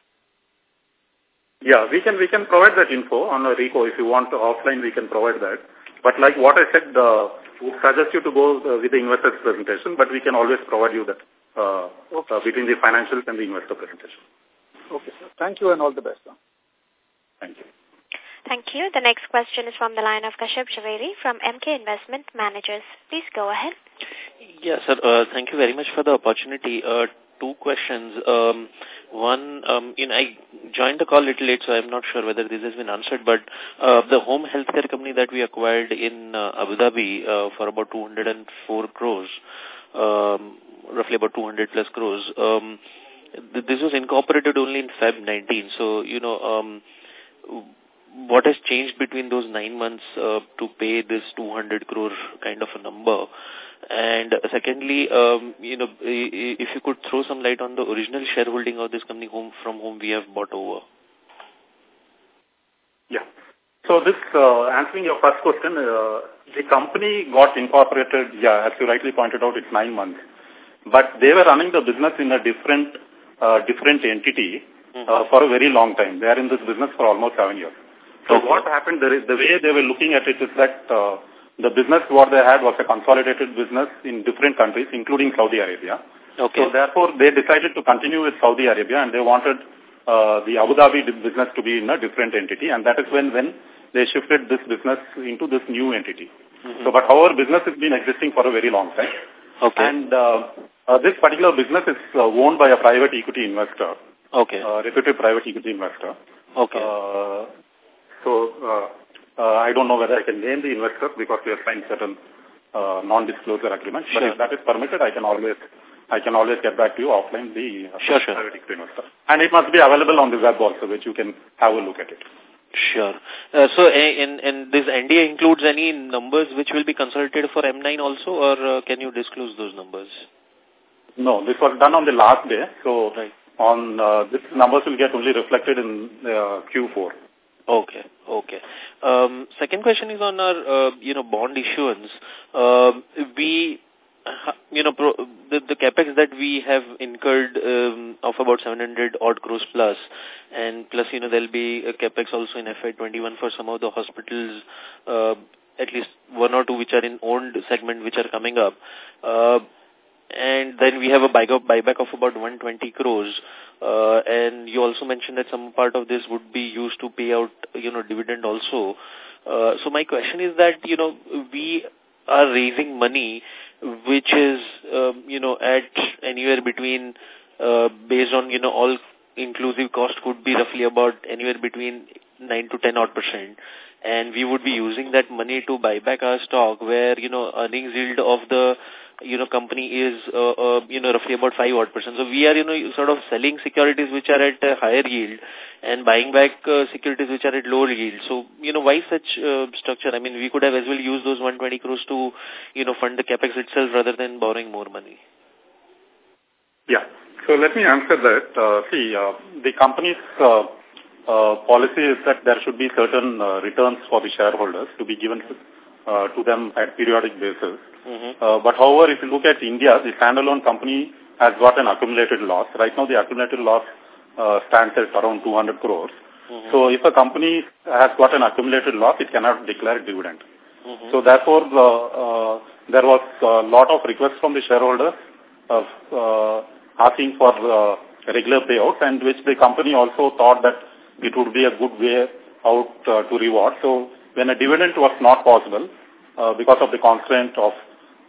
Yeah, we can we can provide that info on a RICO. If you want to offline, we can provide that. But like what I said, uh, we suggest you to go uh, with the investor's presentation, but we can always provide you that uh, okay. uh, between the financials and the investor presentation. Okay, sir. Thank you and all the best. Sir. Thank you. Thank you. The next question is from the line of Kashyap Javeri from Emkay Investment Managers. Please go ahead. Yes, sir. Uh, thank you very much for the opportunity. Uh, two questions. Um, one, um, know, I joined the call a little late, so I'm not sure whether this has been answered, but uh, the home healthcare company that we acquired in uh, Abu Dhabi uh, for about 204 crores, um, roughly about 200 plus crores, um, th this was incorporated only in Feb 19. So, you know, um, what has changed between those nine months uh, to pay this 200 crore kind of a number? And secondly, um, you know, if you could throw some light on the original shareholding of this company whom, from whom we have bought over. Yeah. So this, uh, answering your first question, uh, the company got incorporated, yeah, as you rightly pointed out, it's nine months. But they were running the business in a different, uh, different entity mm -hmm. for a very long time. They are in this business for almost seven years. So okay. what happened, there is, the way they were looking at it is that uh, the business what they had was a consolidated business in different countries, including Saudi Arabia. Okay. So therefore, they decided to continue with Saudi Arabia and they wanted uh, the Abu Dhabi business to be in a different entity. And that is when, when they shifted this business into this new entity. Mm -hmm. So, but our business has been existing for a very long time. Okay. And uh, uh, this particular business is uh, owned by a private equity investor. Okay. Uh, reputed private equity investor. Okay. Uh, so, uh, uh, I don't know whether I can name the investor because we have signed certain uh, non-disclosure agreements. Sure. But if that is permitted, I can always I can always get back to you offline the uh, sure, sure. investor. And it must be available on the web also, which you can have a look at it. Sure. Uh, so, in, in this NDA includes any numbers which will be consulted for M9 also, or uh, can you disclose those numbers? No, this was done on the last day. So, right. on uh, this numbers will get only reflected in uh, Q4. Okay, okay. Um, second question is on our, uh, you know, bond issuance. Uh, we, you know, pro, the, the capex that we have incurred um, of about 700 odd crores plus, and plus, you know, there'll be a capex also in FY21 for some of the hospitals, uh, at least one or two which are in owned segment which are coming up. Uh, and then we have a buyback of about 120 crores. Uh, and you also mentioned that some part of this would be used to pay out, you know, dividend also. Uh, so my question is that, you know, we are raising money which is, um, you know, at anywhere between, uh, based on, you know, all inclusive cost could be roughly about anywhere between 9 to 10 odd percent. And we would be using that money to buy back our stock where, you know, earnings yield of the you know, company is, uh, uh, you know, roughly about 5 odd percent. So we are, you know, sort of selling securities which are at a higher yield and buying back uh, securities which are at lower yield. So, you know, why such uh, structure? I mean, we could have as well used those 120 crores to, you know, fund the capex itself rather than borrowing more money. Yeah. So let me answer that. Uh, see, uh, the company's uh, uh, policy is that there should be certain uh, returns for the shareholders to be given uh, to them at periodic basis. Mm -hmm. uh, but however, if you look at India, the standalone company has got an accumulated loss. Right now, the accumulated loss uh, stands at around 200 crores. -hmm. So if a company has got an accumulated loss, it cannot declare a dividend. Mm -hmm. So therefore, uh, uh, there was a lot of requests from the shareholders of uh, asking for uh, regular payouts and which the company also thought that it would be a good way out uh, to reward. So when a dividend was not possible uh, because of the constraint of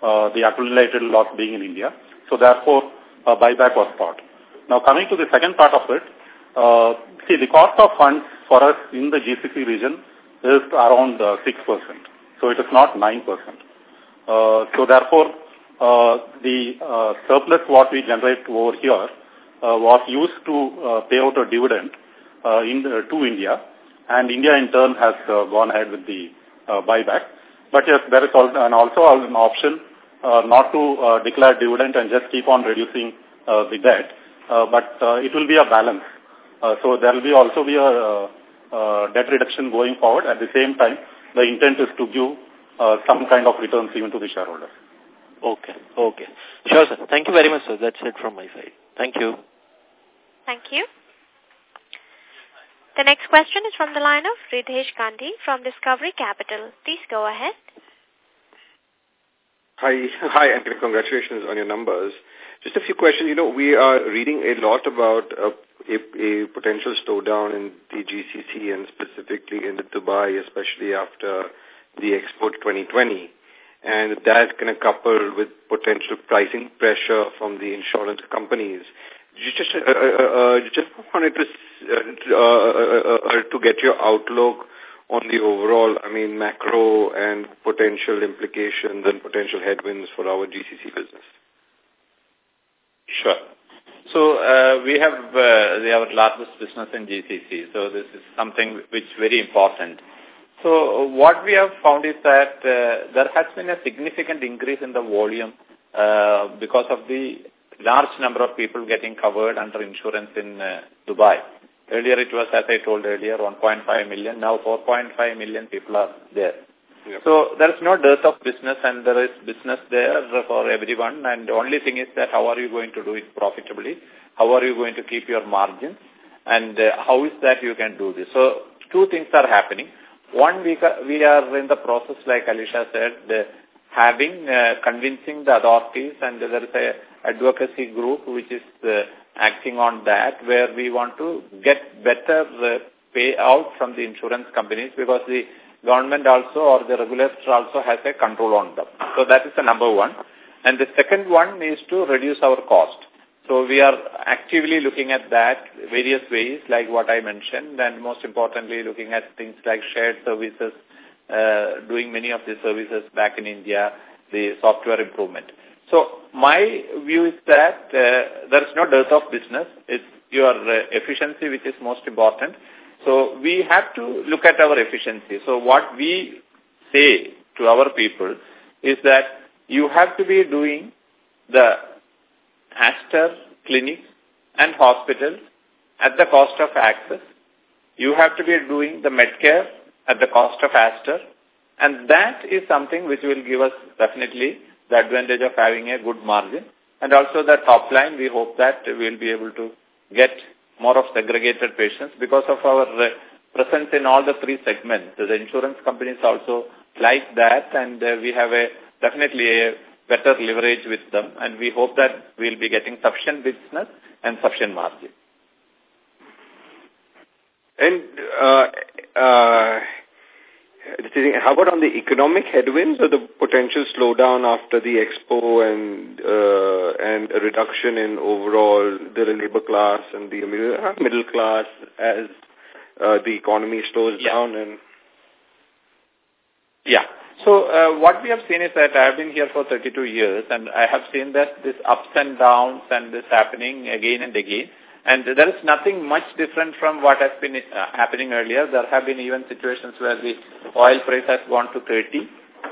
uh, the accumulated loss being in India, so therefore a buyback was thought. Now coming to the second part of it, uh, see the cost of funds for us in the GCC region is around uh, 6%. So it is not 9%. Uh, so therefore, uh, the uh, surplus what we generate over here uh, was used to uh, pay out a dividend uh, in, uh, to India, and India in turn has uh, gone ahead with the uh, buyback. But yes, there is also an, also an option uh, not to uh, declare dividend and just keep on reducing uh, the debt, uh, but uh, it will be a balance. Uh, so there will be also be a uh, uh, debt reduction going forward. At the same time, the intent is to give uh, some kind of returns even to the shareholders. Okay, okay. Sure, sir. Thank you very much, sir. That's it from my side. Thank you. Thank you. The next question is from the line of Ridhesh Gandhi from Discovery Capital. Please go ahead. Hi, hi, and congratulations on your numbers. Just a few questions. You know, we are reading a lot about uh, a, a potential slowdown in the GCC and specifically in the Dubai, especially after the Expo 2020 and that kind of coupled with potential pricing pressure from the insurance companies. Just, uh, uh, uh, just wanted to uh, uh, uh, to get your outlook on the overall, I mean, macro and potential implications and potential headwinds for our GCC business. Sure. So uh, we have uh, our largest business in GCC. So this is something which is very important. So what we have found is that uh, there has been a significant increase in the volume uh, because of the large number of people getting covered under insurance in uh, Dubai. Earlier it was, as I told earlier, 1.5 million. Now 4.5 million people are there. Yep. So there is no dearth of business and there is business there for everyone and the only thing is that how are you going to do it profitably? How are you going to keep your margins? And uh, how is that you can do this? So two things are happening. One, we, we are in the process, like Alisha said, the, having, uh, convincing the authorities and there is a advocacy group which is uh, acting on that where we want to get better uh, payout from the insurance companies because the government also or the regulator also has a control on them. So that is the number one. And the second one is to reduce our cost. So we are actively looking at that various ways, like what I mentioned, and most importantly, looking at things like shared services, uh, doing many of the services back in India, the software improvement. So my view is that uh, there is no dearth of business. It's your uh, efficiency which is most important. So we have to look at our efficiency. So what we say to our people is that you have to be doing the Aster clinics and hospitals at the cost of Access. You have to be doing the Medcare at the cost of Aster. And that is something which will give us definitely the advantage of having a good margin. And also the top line, we hope that we'll be able to get more of segregated patients because of our uh, presence in all the three segments. The insurance companies also like that and uh, we have a definitely a better leverage with them and we hope that we'll be getting sufficient business and sufficient margin. And uh, uh, how about on the economic headwinds or the potential slowdown after the expo and uh, and a reduction in overall the labor class and the middle class as uh, the economy slows yeah. down and yeah so uh, what we have seen is that I have been here for 32 years and I have seen that this ups and downs and this happening again and again. And there is nothing much different from what has been uh, happening earlier. There have been even situations where the oil price has gone to 30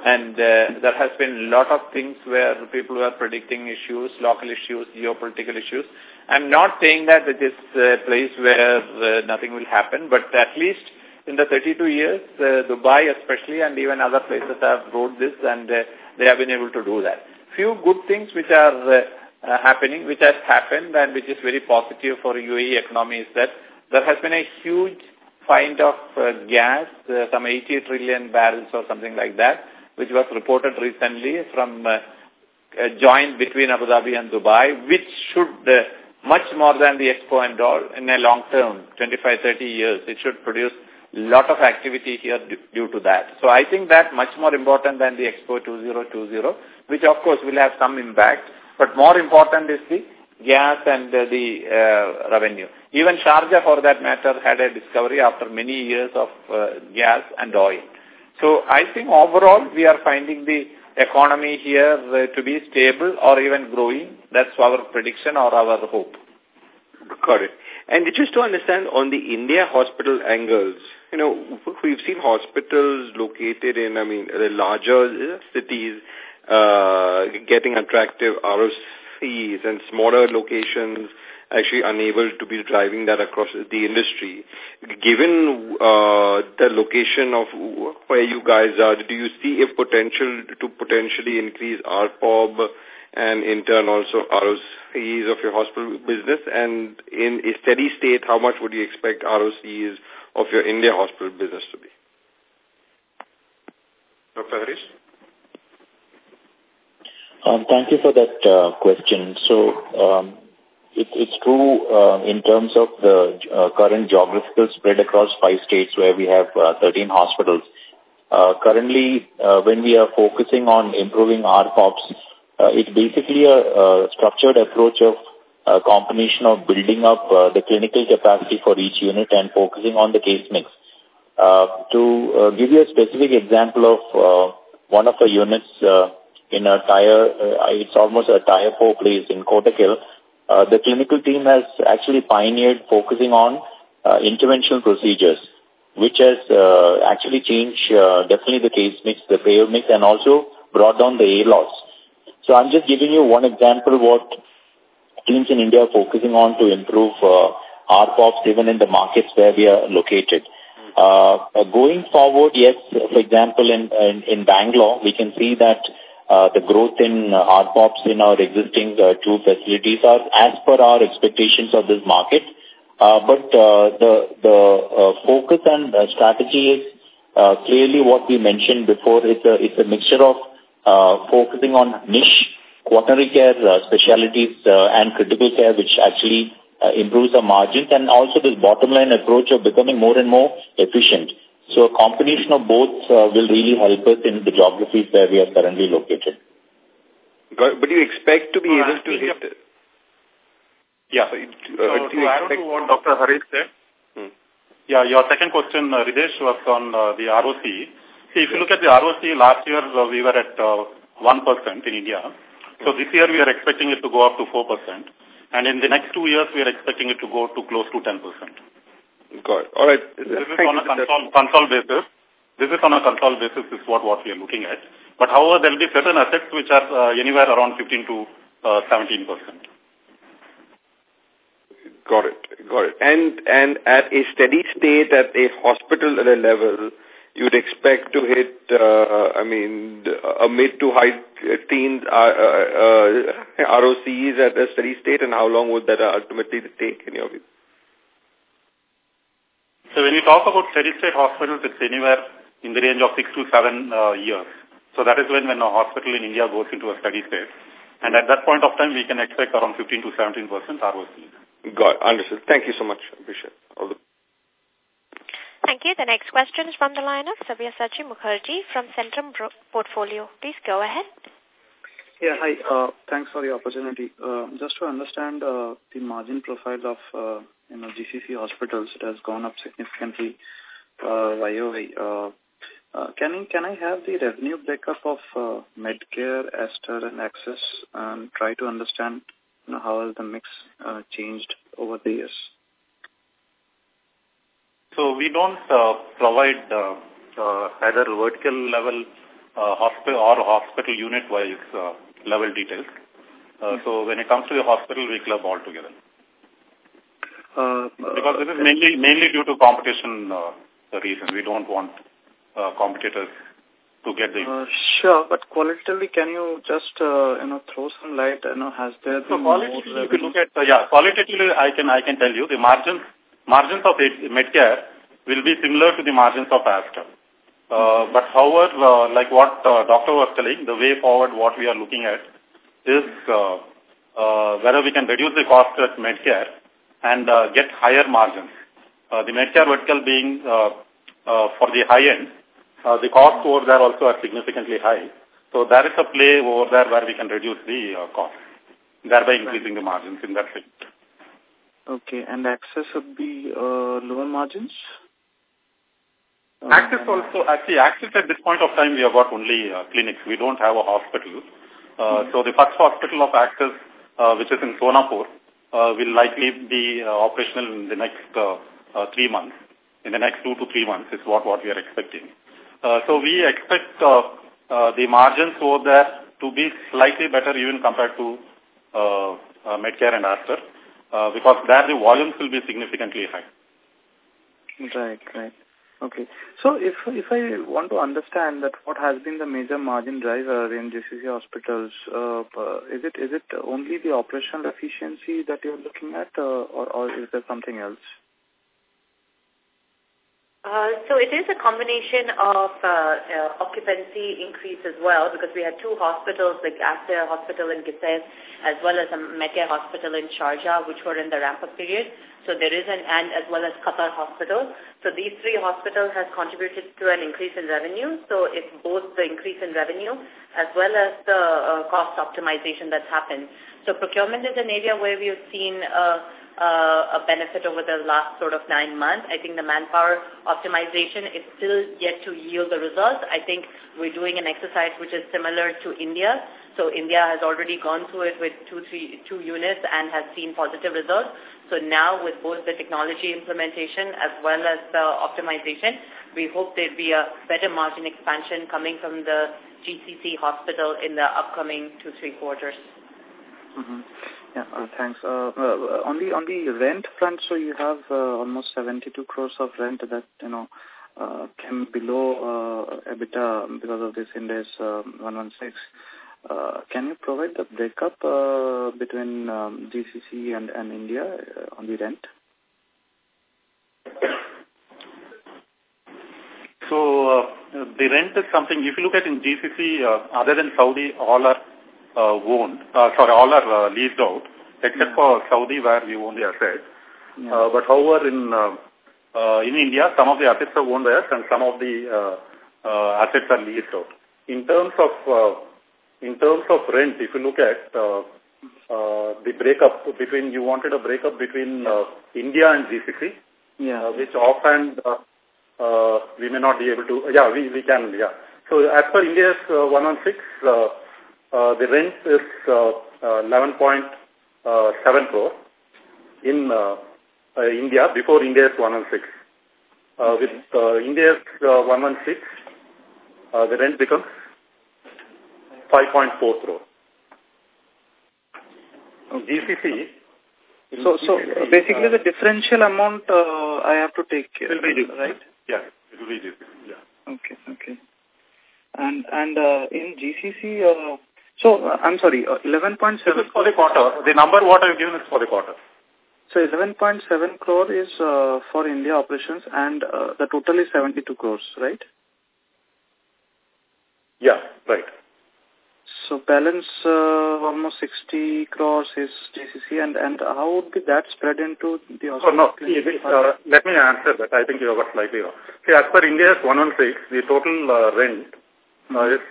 and uh, there has been a lot of things where people were predicting issues, local issues, geopolitical issues. I'm not saying that it is a place where uh, nothing will happen, but at least in the 32 years, uh, Dubai especially and even other places have rode this and uh, they have been able to do that. Few good things which are uh, happening, which has happened and which is very positive for UAE economy is that there has been a huge find of uh, gas, uh, some 80 trillion barrels or something like that, which was reported recently from uh, a joint between Abu Dhabi and Dubai, which should uh, much more than the Expo and all in a long term, 25, 30 years. It should produce lot of activity here due to that. So I think that much more important than the Expo 2020, which of course will have some impact. But more important is the gas and uh, the uh, revenue. Even Sharjah, for that matter, had a discovery after many years of uh, gas and oil. So I think overall we are finding the economy here uh, to be stable or even growing. That's our prediction or our hope. Got it. And just to understand on the India hospital angles, you know, we've seen hospitals located in, I mean, the larger cities uh, getting attractive ROCs and smaller locations actually unable to be driving that across the industry. Given uh, the location of where you guys are, do you see a potential to potentially increase ARPOB and in turn also ROCs of your hospital business? And in a steady state, how much would you expect ROCs of your India hospital business to be? Dr. Harish? Um, thank you for that uh, question. So, um, it, it's true uh, in terms of the uh, current geographical spread across five states where we have uh, 13 hospitals. Uh, currently, uh, when we are focusing on improving ARPOBs, uh, it's basically a, a structured approach of a combination of building up the clinical capacity for each unit and focusing on the case mix. To give you a specific example of one of the units in a tire, uh, it's almost a tire four place in Kottakkal, uh, the clinical team has actually pioneered focusing on uh, interventional procedures, which has uh, actually changed uh, definitely the case mix, the payer mix, and also brought down the ALOS. So I'm just giving you one example what teams in India are focusing on to improve uh, ARPOBs even in the markets where we are located. Uh, going forward, yes, for example, in, in, in Bangalore, we can see that uh, the growth in uh, ARPOBs in our existing uh, two facilities are as per our expectations of this market. Uh, but uh, the, the uh, focus and uh, strategy is uh, clearly what we mentioned before. It's a, it's a mixture of uh, focusing on niche quaternary care uh, specialties uh, and critical care, which actually uh, improves our margins, and also this bottom line approach of becoming more and more efficient. So a combination of both uh, will really help us in the geographies where we are currently located. But do you expect to be No, able to actually, hit... uh, Yeah. So, So, uh, do to you add expect... to what Dr. Harish said, Hmm. yeah, your second question, uh, Ridesh, was on uh, the ROC. See, if you look at the ROC, last year uh, we were at uh, 1% in India. So this year we are expecting it to go up to 4%. And in the next two years, we are expecting it to go to close to 10%. Got it. All right. This is on a consol, consol basis. This is on a consol basis is what, what we are looking at. But however, there will be certain assets which are uh, anywhere around 15 to uh, 17%. Got it. Got it. And and at a steady state at a hospital level, you'd expect to hit, uh, I mean, a mid to high teens uh, uh, uh, ROCs at a steady state, and how long would that ultimately take in your view? So when you talk about steady state hospitals, it's anywhere in the range of six to seven uh, years. So that is when, when a hospital in India goes into a steady state. And at that point of time, we can expect around 15 to 17 percent ROC. Got it. Understood. Thank you so much. Appreciate it. All the Thank you. The next question is from the line of Sabyasachi Mukherjee from Centrum Bro Portfolio. Please go ahead. Yeah, hi. Uh, thanks for the opportunity. Uh, just to understand uh, the margin profile of uh, you know GCC hospitals, it has gone up significantly uh, YOY. Uh, uh, can I can I have the revenue breakup of uh, Medcare, Aster, and Access, and try to understand you know how has the mix uh, changed over the years? So we don't uh, provide uh, uh, either vertical level uh, hospital or hospital unit wise uh, level details. Uh, so when it comes to the hospital, we club all together. Uh, Because this is mainly mainly due to competition uh, reason. We don't want uh, competitors to get the Uh, sure, but qualitatively, can you just uh, you know throw some light? You know, has there been more qualitatively, if you revenue? look at, uh, yeah, qualitatively, I can, I can tell you the margins, margins of it, Medcare will be similar to the margins of Aster. Uh, but however, uh, like what uh, doctor was telling, the way forward what we are looking at is uh, uh, whether we can reduce the cost at Medcare and uh, get higher margins. Uh, the Medcare vertical being uh, uh, for the high end, uh, the costs over there also are significantly high. So there is a play over there where we can reduce the uh, cost, thereby increasing the margins in that segment. Okay, and access would be uh, lower margins? Access also, actually, access at this point of time, we have got only uh, clinics. We don't have a hospital. Uh, mm -hmm. So the first hospital of access, uh, which is in Sonapur, uh, will likely be uh, operational in the next uh, uh, three months. In the next two to three months is what, what we are expecting. Uh, so we expect uh, uh, the margins over there to be slightly better even compared to uh, uh, Medcare and Aster, uh, because there the volumes will be significantly high. Right, right. Okay. So if if I want to understand that what has been the major margin driver in GCC hospitals, uh, uh, is it is it only the operational efficiency that you're looking at, uh, or or is there something else? Uh, so it is a combination of uh, uh, occupancy increase as well because we had two hospitals, the Aster Hospital in Gizeh as well as a Medcare Hospital in Sharjah which were in the ramp-up period. So there is an, and as well as Qatar Hospital. So these three hospitals has contributed to an increase in revenue. So it's both the increase in revenue as well as the uh, cost optimization that's happened. So procurement is an area where we have seen uh, uh, a benefit over the last sort of nine months. I think the manpower optimization is still yet to yield the results. I think we're doing an exercise which is similar to India. So India has already gone through it with two, three, two units and has seen positive results. So now with both the technology implementation as well as the optimization, we hope there'll be a better margin expansion coming from the GCC hospital in the upcoming two, three quarters. Mm -hmm. Yeah, uh, thanks. Uh, uh, on the on the rent front, so you have uh, almost 72 crores of rent that you know uh, came below uh, EBITDA because of this Ind AS uh, 116. Uh, can you provide the breakup uh, between um, GCC and, and India uh, on the rent? So uh, the rent is something, if you look at in GCC, uh, other than Saudi, all are uh, owned, uh, sorry, all are uh, leased out, except yeah. for Saudi where we own the assets. Yeah. Uh, but however, in uh, uh, in India, some of the assets are owned by us and some of the uh, uh, assets are leased out. In terms of uh, in terms of rent, if you look at uh, uh, the breakup between, you wanted a breakup between uh, India and GCC, yeah. uh, which offhand uh, uh, we may not be able to, yeah, we, we can, yeah. So as per Ind AS uh, 116, uh, uh, the rent is uh, uh, 11.7 crore in uh, uh, India before Ind AS 116. Uh, with uh, Ind AS uh, 116, uh, the rent becomes 5.4 crore. GCC. So, so basically uh, the differential amount uh, I have to take care, will be right? Yeah, it will be GCC. Yeah. Okay, okay. And and uh, in GCC, uh, so uh, I'm sorry, uh, 11.7. This is for the quarter. The number what I've given is for the quarter. So 11.7 crore is uh, for India operations and uh, the total is 72 crores, right? Yeah, right. So balance uh, almost 60 crores is GCC and, and how would be that spread into the hospital? Oh, no, uh, let me answer that. I think you have got slightly wrong. See, as per Ind AS 116, the total uh, rent uh, is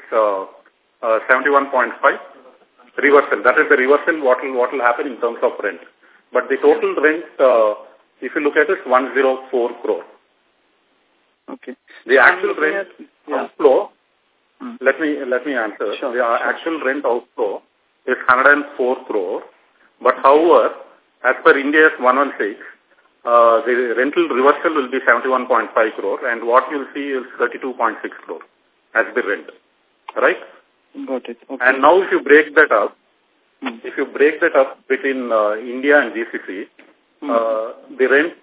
uh, uh, 71.5 reversal. That is the reversal what will, what will happen in terms of rent. But the total rent, uh, if you look at it, 104 crore. Okay. The actual rent yeah. outflow Mm. Let me let me answer. Sure, the sure. actual rent outflow is 104 crore, but however, as per Ind AS 116, uh, the rental reversal will be 71.5 crore, and what you'll see is 32.6 crore as the rent, right? Got it. Okay. And now, if you break that up, mm. if you break that up between uh, India and GCC, mm. uh, the rent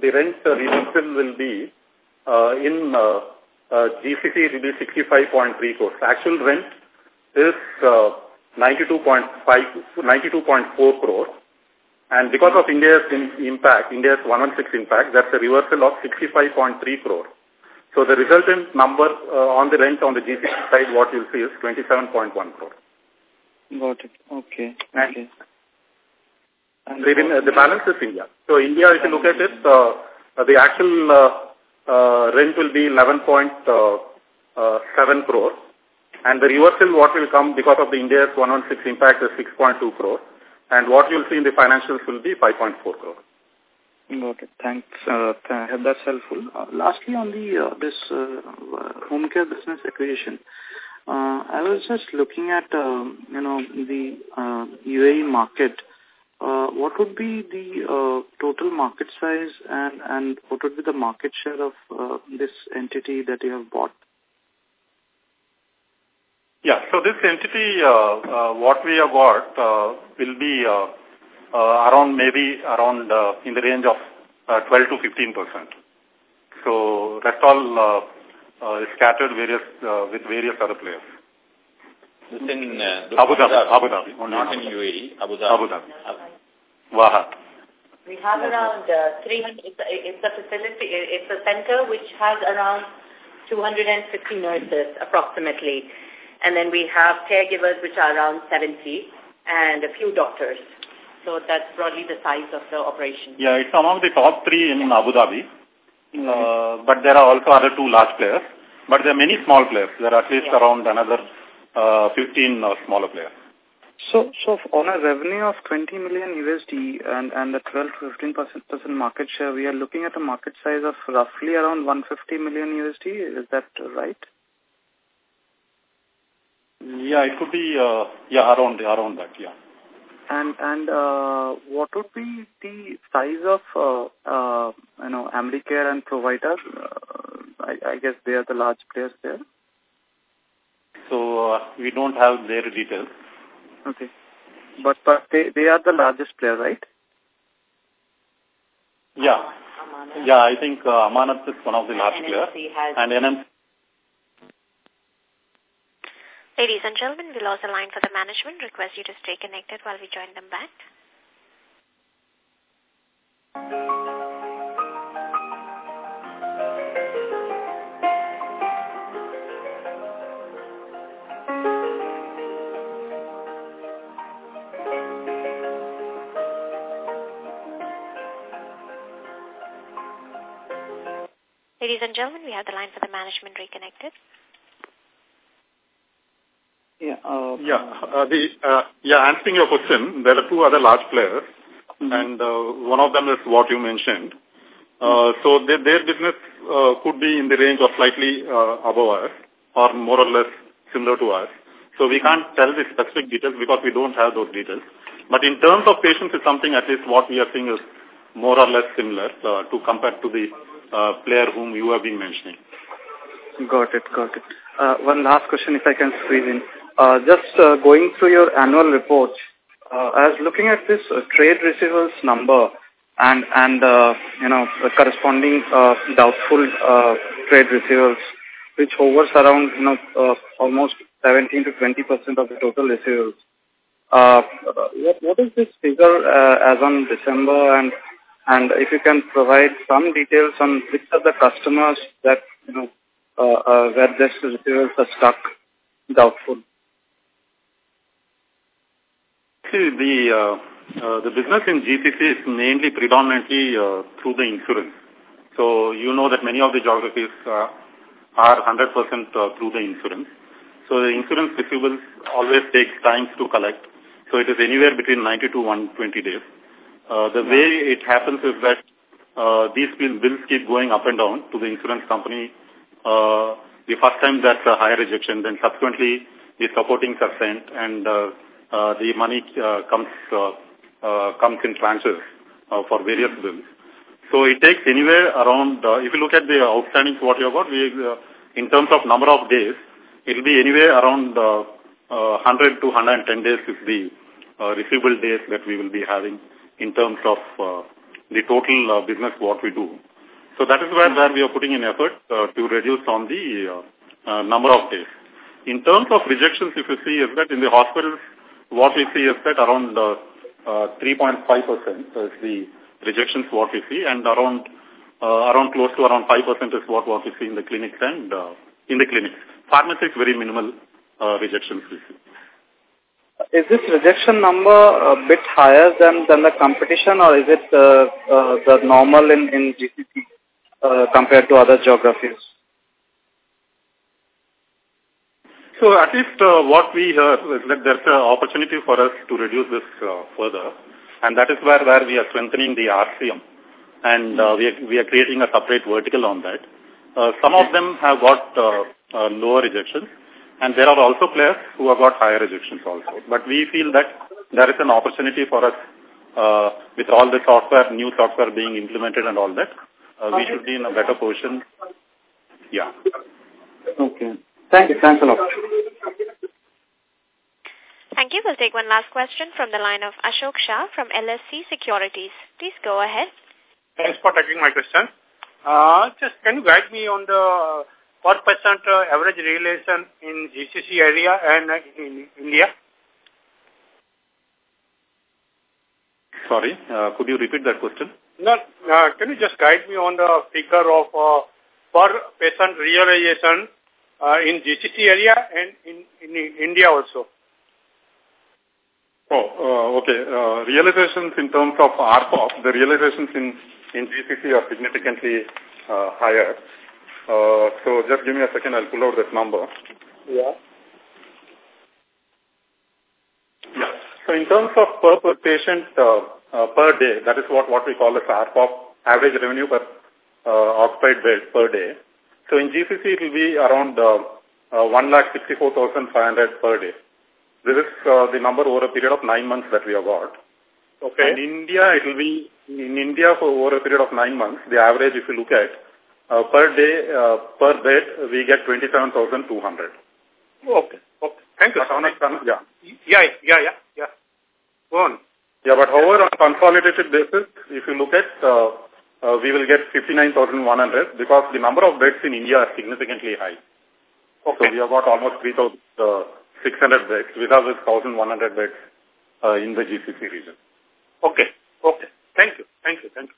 the rent reversal will be uh, in uh, uh, GCC will be 65.3 crores. Actual rent is uh, 92.5, 92.4 crores. And because of Ind AS impact, Ind AS 116 impact, that's a reversal of 65.3 crore. So the resultant number uh, on the rent on the GCC side, what you'll see is 27.1 crore. Got it. Okay. And, okay. And the, the balance is India. So India, if you look at it, uh, the actual uh, uh, rent will be 11.7 uh, crore. And the reversal, what will come because of the Ind AS 116 impact is 6.2 crore. And what you'll see in the financials will be 5.4 crore. Got it. Thanks. Uh, th that's helpful. Uh, lastly, on the uh, this uh, home care business acquisition, uh, I was just looking at uh, you know the uh, UAE market. Uh, what would be the uh, total market size and and what would be the market share of uh, this entity that you have bought? Yeah. So this entity, uh, uh, what we have got, uh, will be uh, around maybe around uh, in the range of uh, 12 to 15 percent. So rest all uh, uh, is scattered various uh, with various other players. This in uh, Abu Dhabi, Abu Dhabi, not in UAE, Abu Dhabi. Abu Dhabi. Wahat. We have around uh, 300, it's a, it's a facility, it's a center which has around 250 nurses approximately. And then we have caregivers, which are around 70, and a few doctors. So that's broadly the size of the operation. Yeah, it's among the top three in Abu Dhabi. Mm -hmm. uh, but there are also other two large players. But there are many small players. There are at least yeah. around another uh, 15 uh, smaller players. So, so on a revenue of 20 million USD and, and a 12 to 15 percent market share, we are looking at a market size of roughly around 150 million USD. Is that right? Yeah, it could be, uh, yeah, around, around that, yeah. And, and, uh, what would be the size of, uh, uh, you know, Amlicare and Provider? Uh, I, I guess they are the large players there. So, uh, we don't have their details. Okay. But, but they, they are the largest player, right? Yeah. Yeah, I think uh, Amanat is one of the large players. And NMC Ladies and gentlemen, we lost the line for the management. Request you to stay connected while we join them back. Ladies and gentlemen, we have the line for the management reconnected. Yeah. Uh, yeah. The uh, yeah. Answering your question, there are two other large players, mm -hmm. and uh, one of them is what you mentioned. Uh, so their, their business uh, could be in the range of slightly uh, above us, or more or less similar to us. So we can't tell the specific details because we don't have those details. But in terms of patients, it's something at least what we are seeing is more or less similar uh, to compared to the uh, player whom you have been mentioning. Got it, got it. Uh, one last question, if I can squeeze in. Uh, just uh, going through your annual report, uh, I was looking at this uh, trade receivables number and, and uh, you know, the corresponding uh, doubtful uh, trade receivables, which hovers around, you know, uh, almost 17 to 20 percent of the total receivables. Uh, what, what is this figure uh, as on December and and if you can provide some details on which are the customers that, you know, uh, uh, where this receivables are stuck doubtful. See, the, uh, uh, the business in GCC is mainly predominantly uh, through the insurance. So you know that many of the geographies uh, are 100% uh, through the insurance. So the insurance receivables always takes time to collect. So it is anywhere between 90 to 120 days. Uh, the way it happens is that uh, these bills keep going up and down to the insurance company. Uh, the first time that's a higher rejection, then subsequently the supporting are sent and uh, uh, the money uh, comes uh, uh, comes in tranches uh, for various bills. So it takes anywhere around, uh, if you look at the outstanding what you have got, we, uh, in terms of number of days, it will be anywhere around uh, uh, 100 to 110 days is the uh, receivable days that we will be having in terms of uh, the total uh, business what we do. So that is where, where we are putting in effort uh, to reduce on the uh, uh, number of days. In terms of rejections, if you see, is that in the hospitals, what we see is that around uh, uh, 3.5% is the rejections what we see and around uh, around close to around 5% is what, what we see in the clinics and uh, in the clinics. Pharmacy is very minimal uh, rejections we see. Is this rejection number a bit higher than, than the competition or is it uh, uh, the normal in, in GCC uh, compared to other geographies? So at least uh, what we heard is that there's an opportunity for us to reduce this uh, further and that is where, where we are strengthening the RCM and uh, we, are, we are creating a separate vertical on that. Uh, some of them have got uh, uh, lower rejections and there are also players who have got higher rejections also. But we feel that there is an opportunity for us uh, with all the software, new software being implemented and all that. Uh, we should be in a better position. Yeah. Okay. Thank you. Thanks a lot. Thank you. We'll take one last question from the line of Ashok Shah from LSC Securities. Please go ahead. Thanks for taking my question. Uh, just can you guide me on the per percent uh, average realization in GCC area and uh, in India? Sorry, uh, could you repeat that question? No, uh, can you just guide me on the figure of uh, per patient realization uh, in GCC area and in, in India also? Oh, uh, okay. Uh, realizations in terms of ARPOB, the realizations in, in GCC are significantly uh, higher. Uh, so just give me a second, I'll pull out that number. Yeah. Yeah. So in terms of per, per patient uh, uh, per day, that is what, what we call as ARPOB, average revenue per uh, occupied bed per day. So in GCC it will be around uh, uh, 1,64,500 per day. This is uh, the number over a period of nine months that we have got. Okay. In India, it will be, in India for over a period of nine months, the average if you look at, uh, per day, uh, per bed, we get 27,200. Okay. Okay. Thank you. On a, yeah. Yeah, yeah, yeah, yeah. Go on. Yeah, but however, on a consolidated basis, if you look at, uh, uh, we will get 59,100 because the number of beds in India are significantly high. Okay. So we have got almost 3,600 beds without 1,100 beds uh, in the GCC region. Okay. Okay. Thank you. Thank you. Thank you.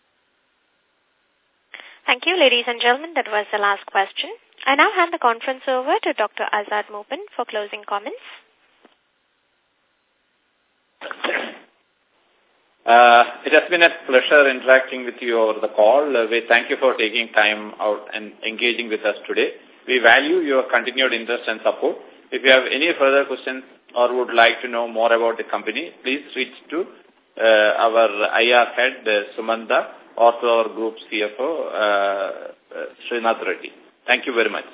Thank you, ladies and gentlemen. That was the last question. I now hand the conference over to Dr. Azad Moopen for closing comments. Uh, it has been a pleasure interacting with you over the call. Uh, we thank you for taking time out and engaging with us today. We value your continued interest and support. If you have any further questions or would like to know more about the company, please reach to uh, our IR head, uh, Sumanta, or to our group CFO, uh, uh, Srinath Reddy. Thank you very much.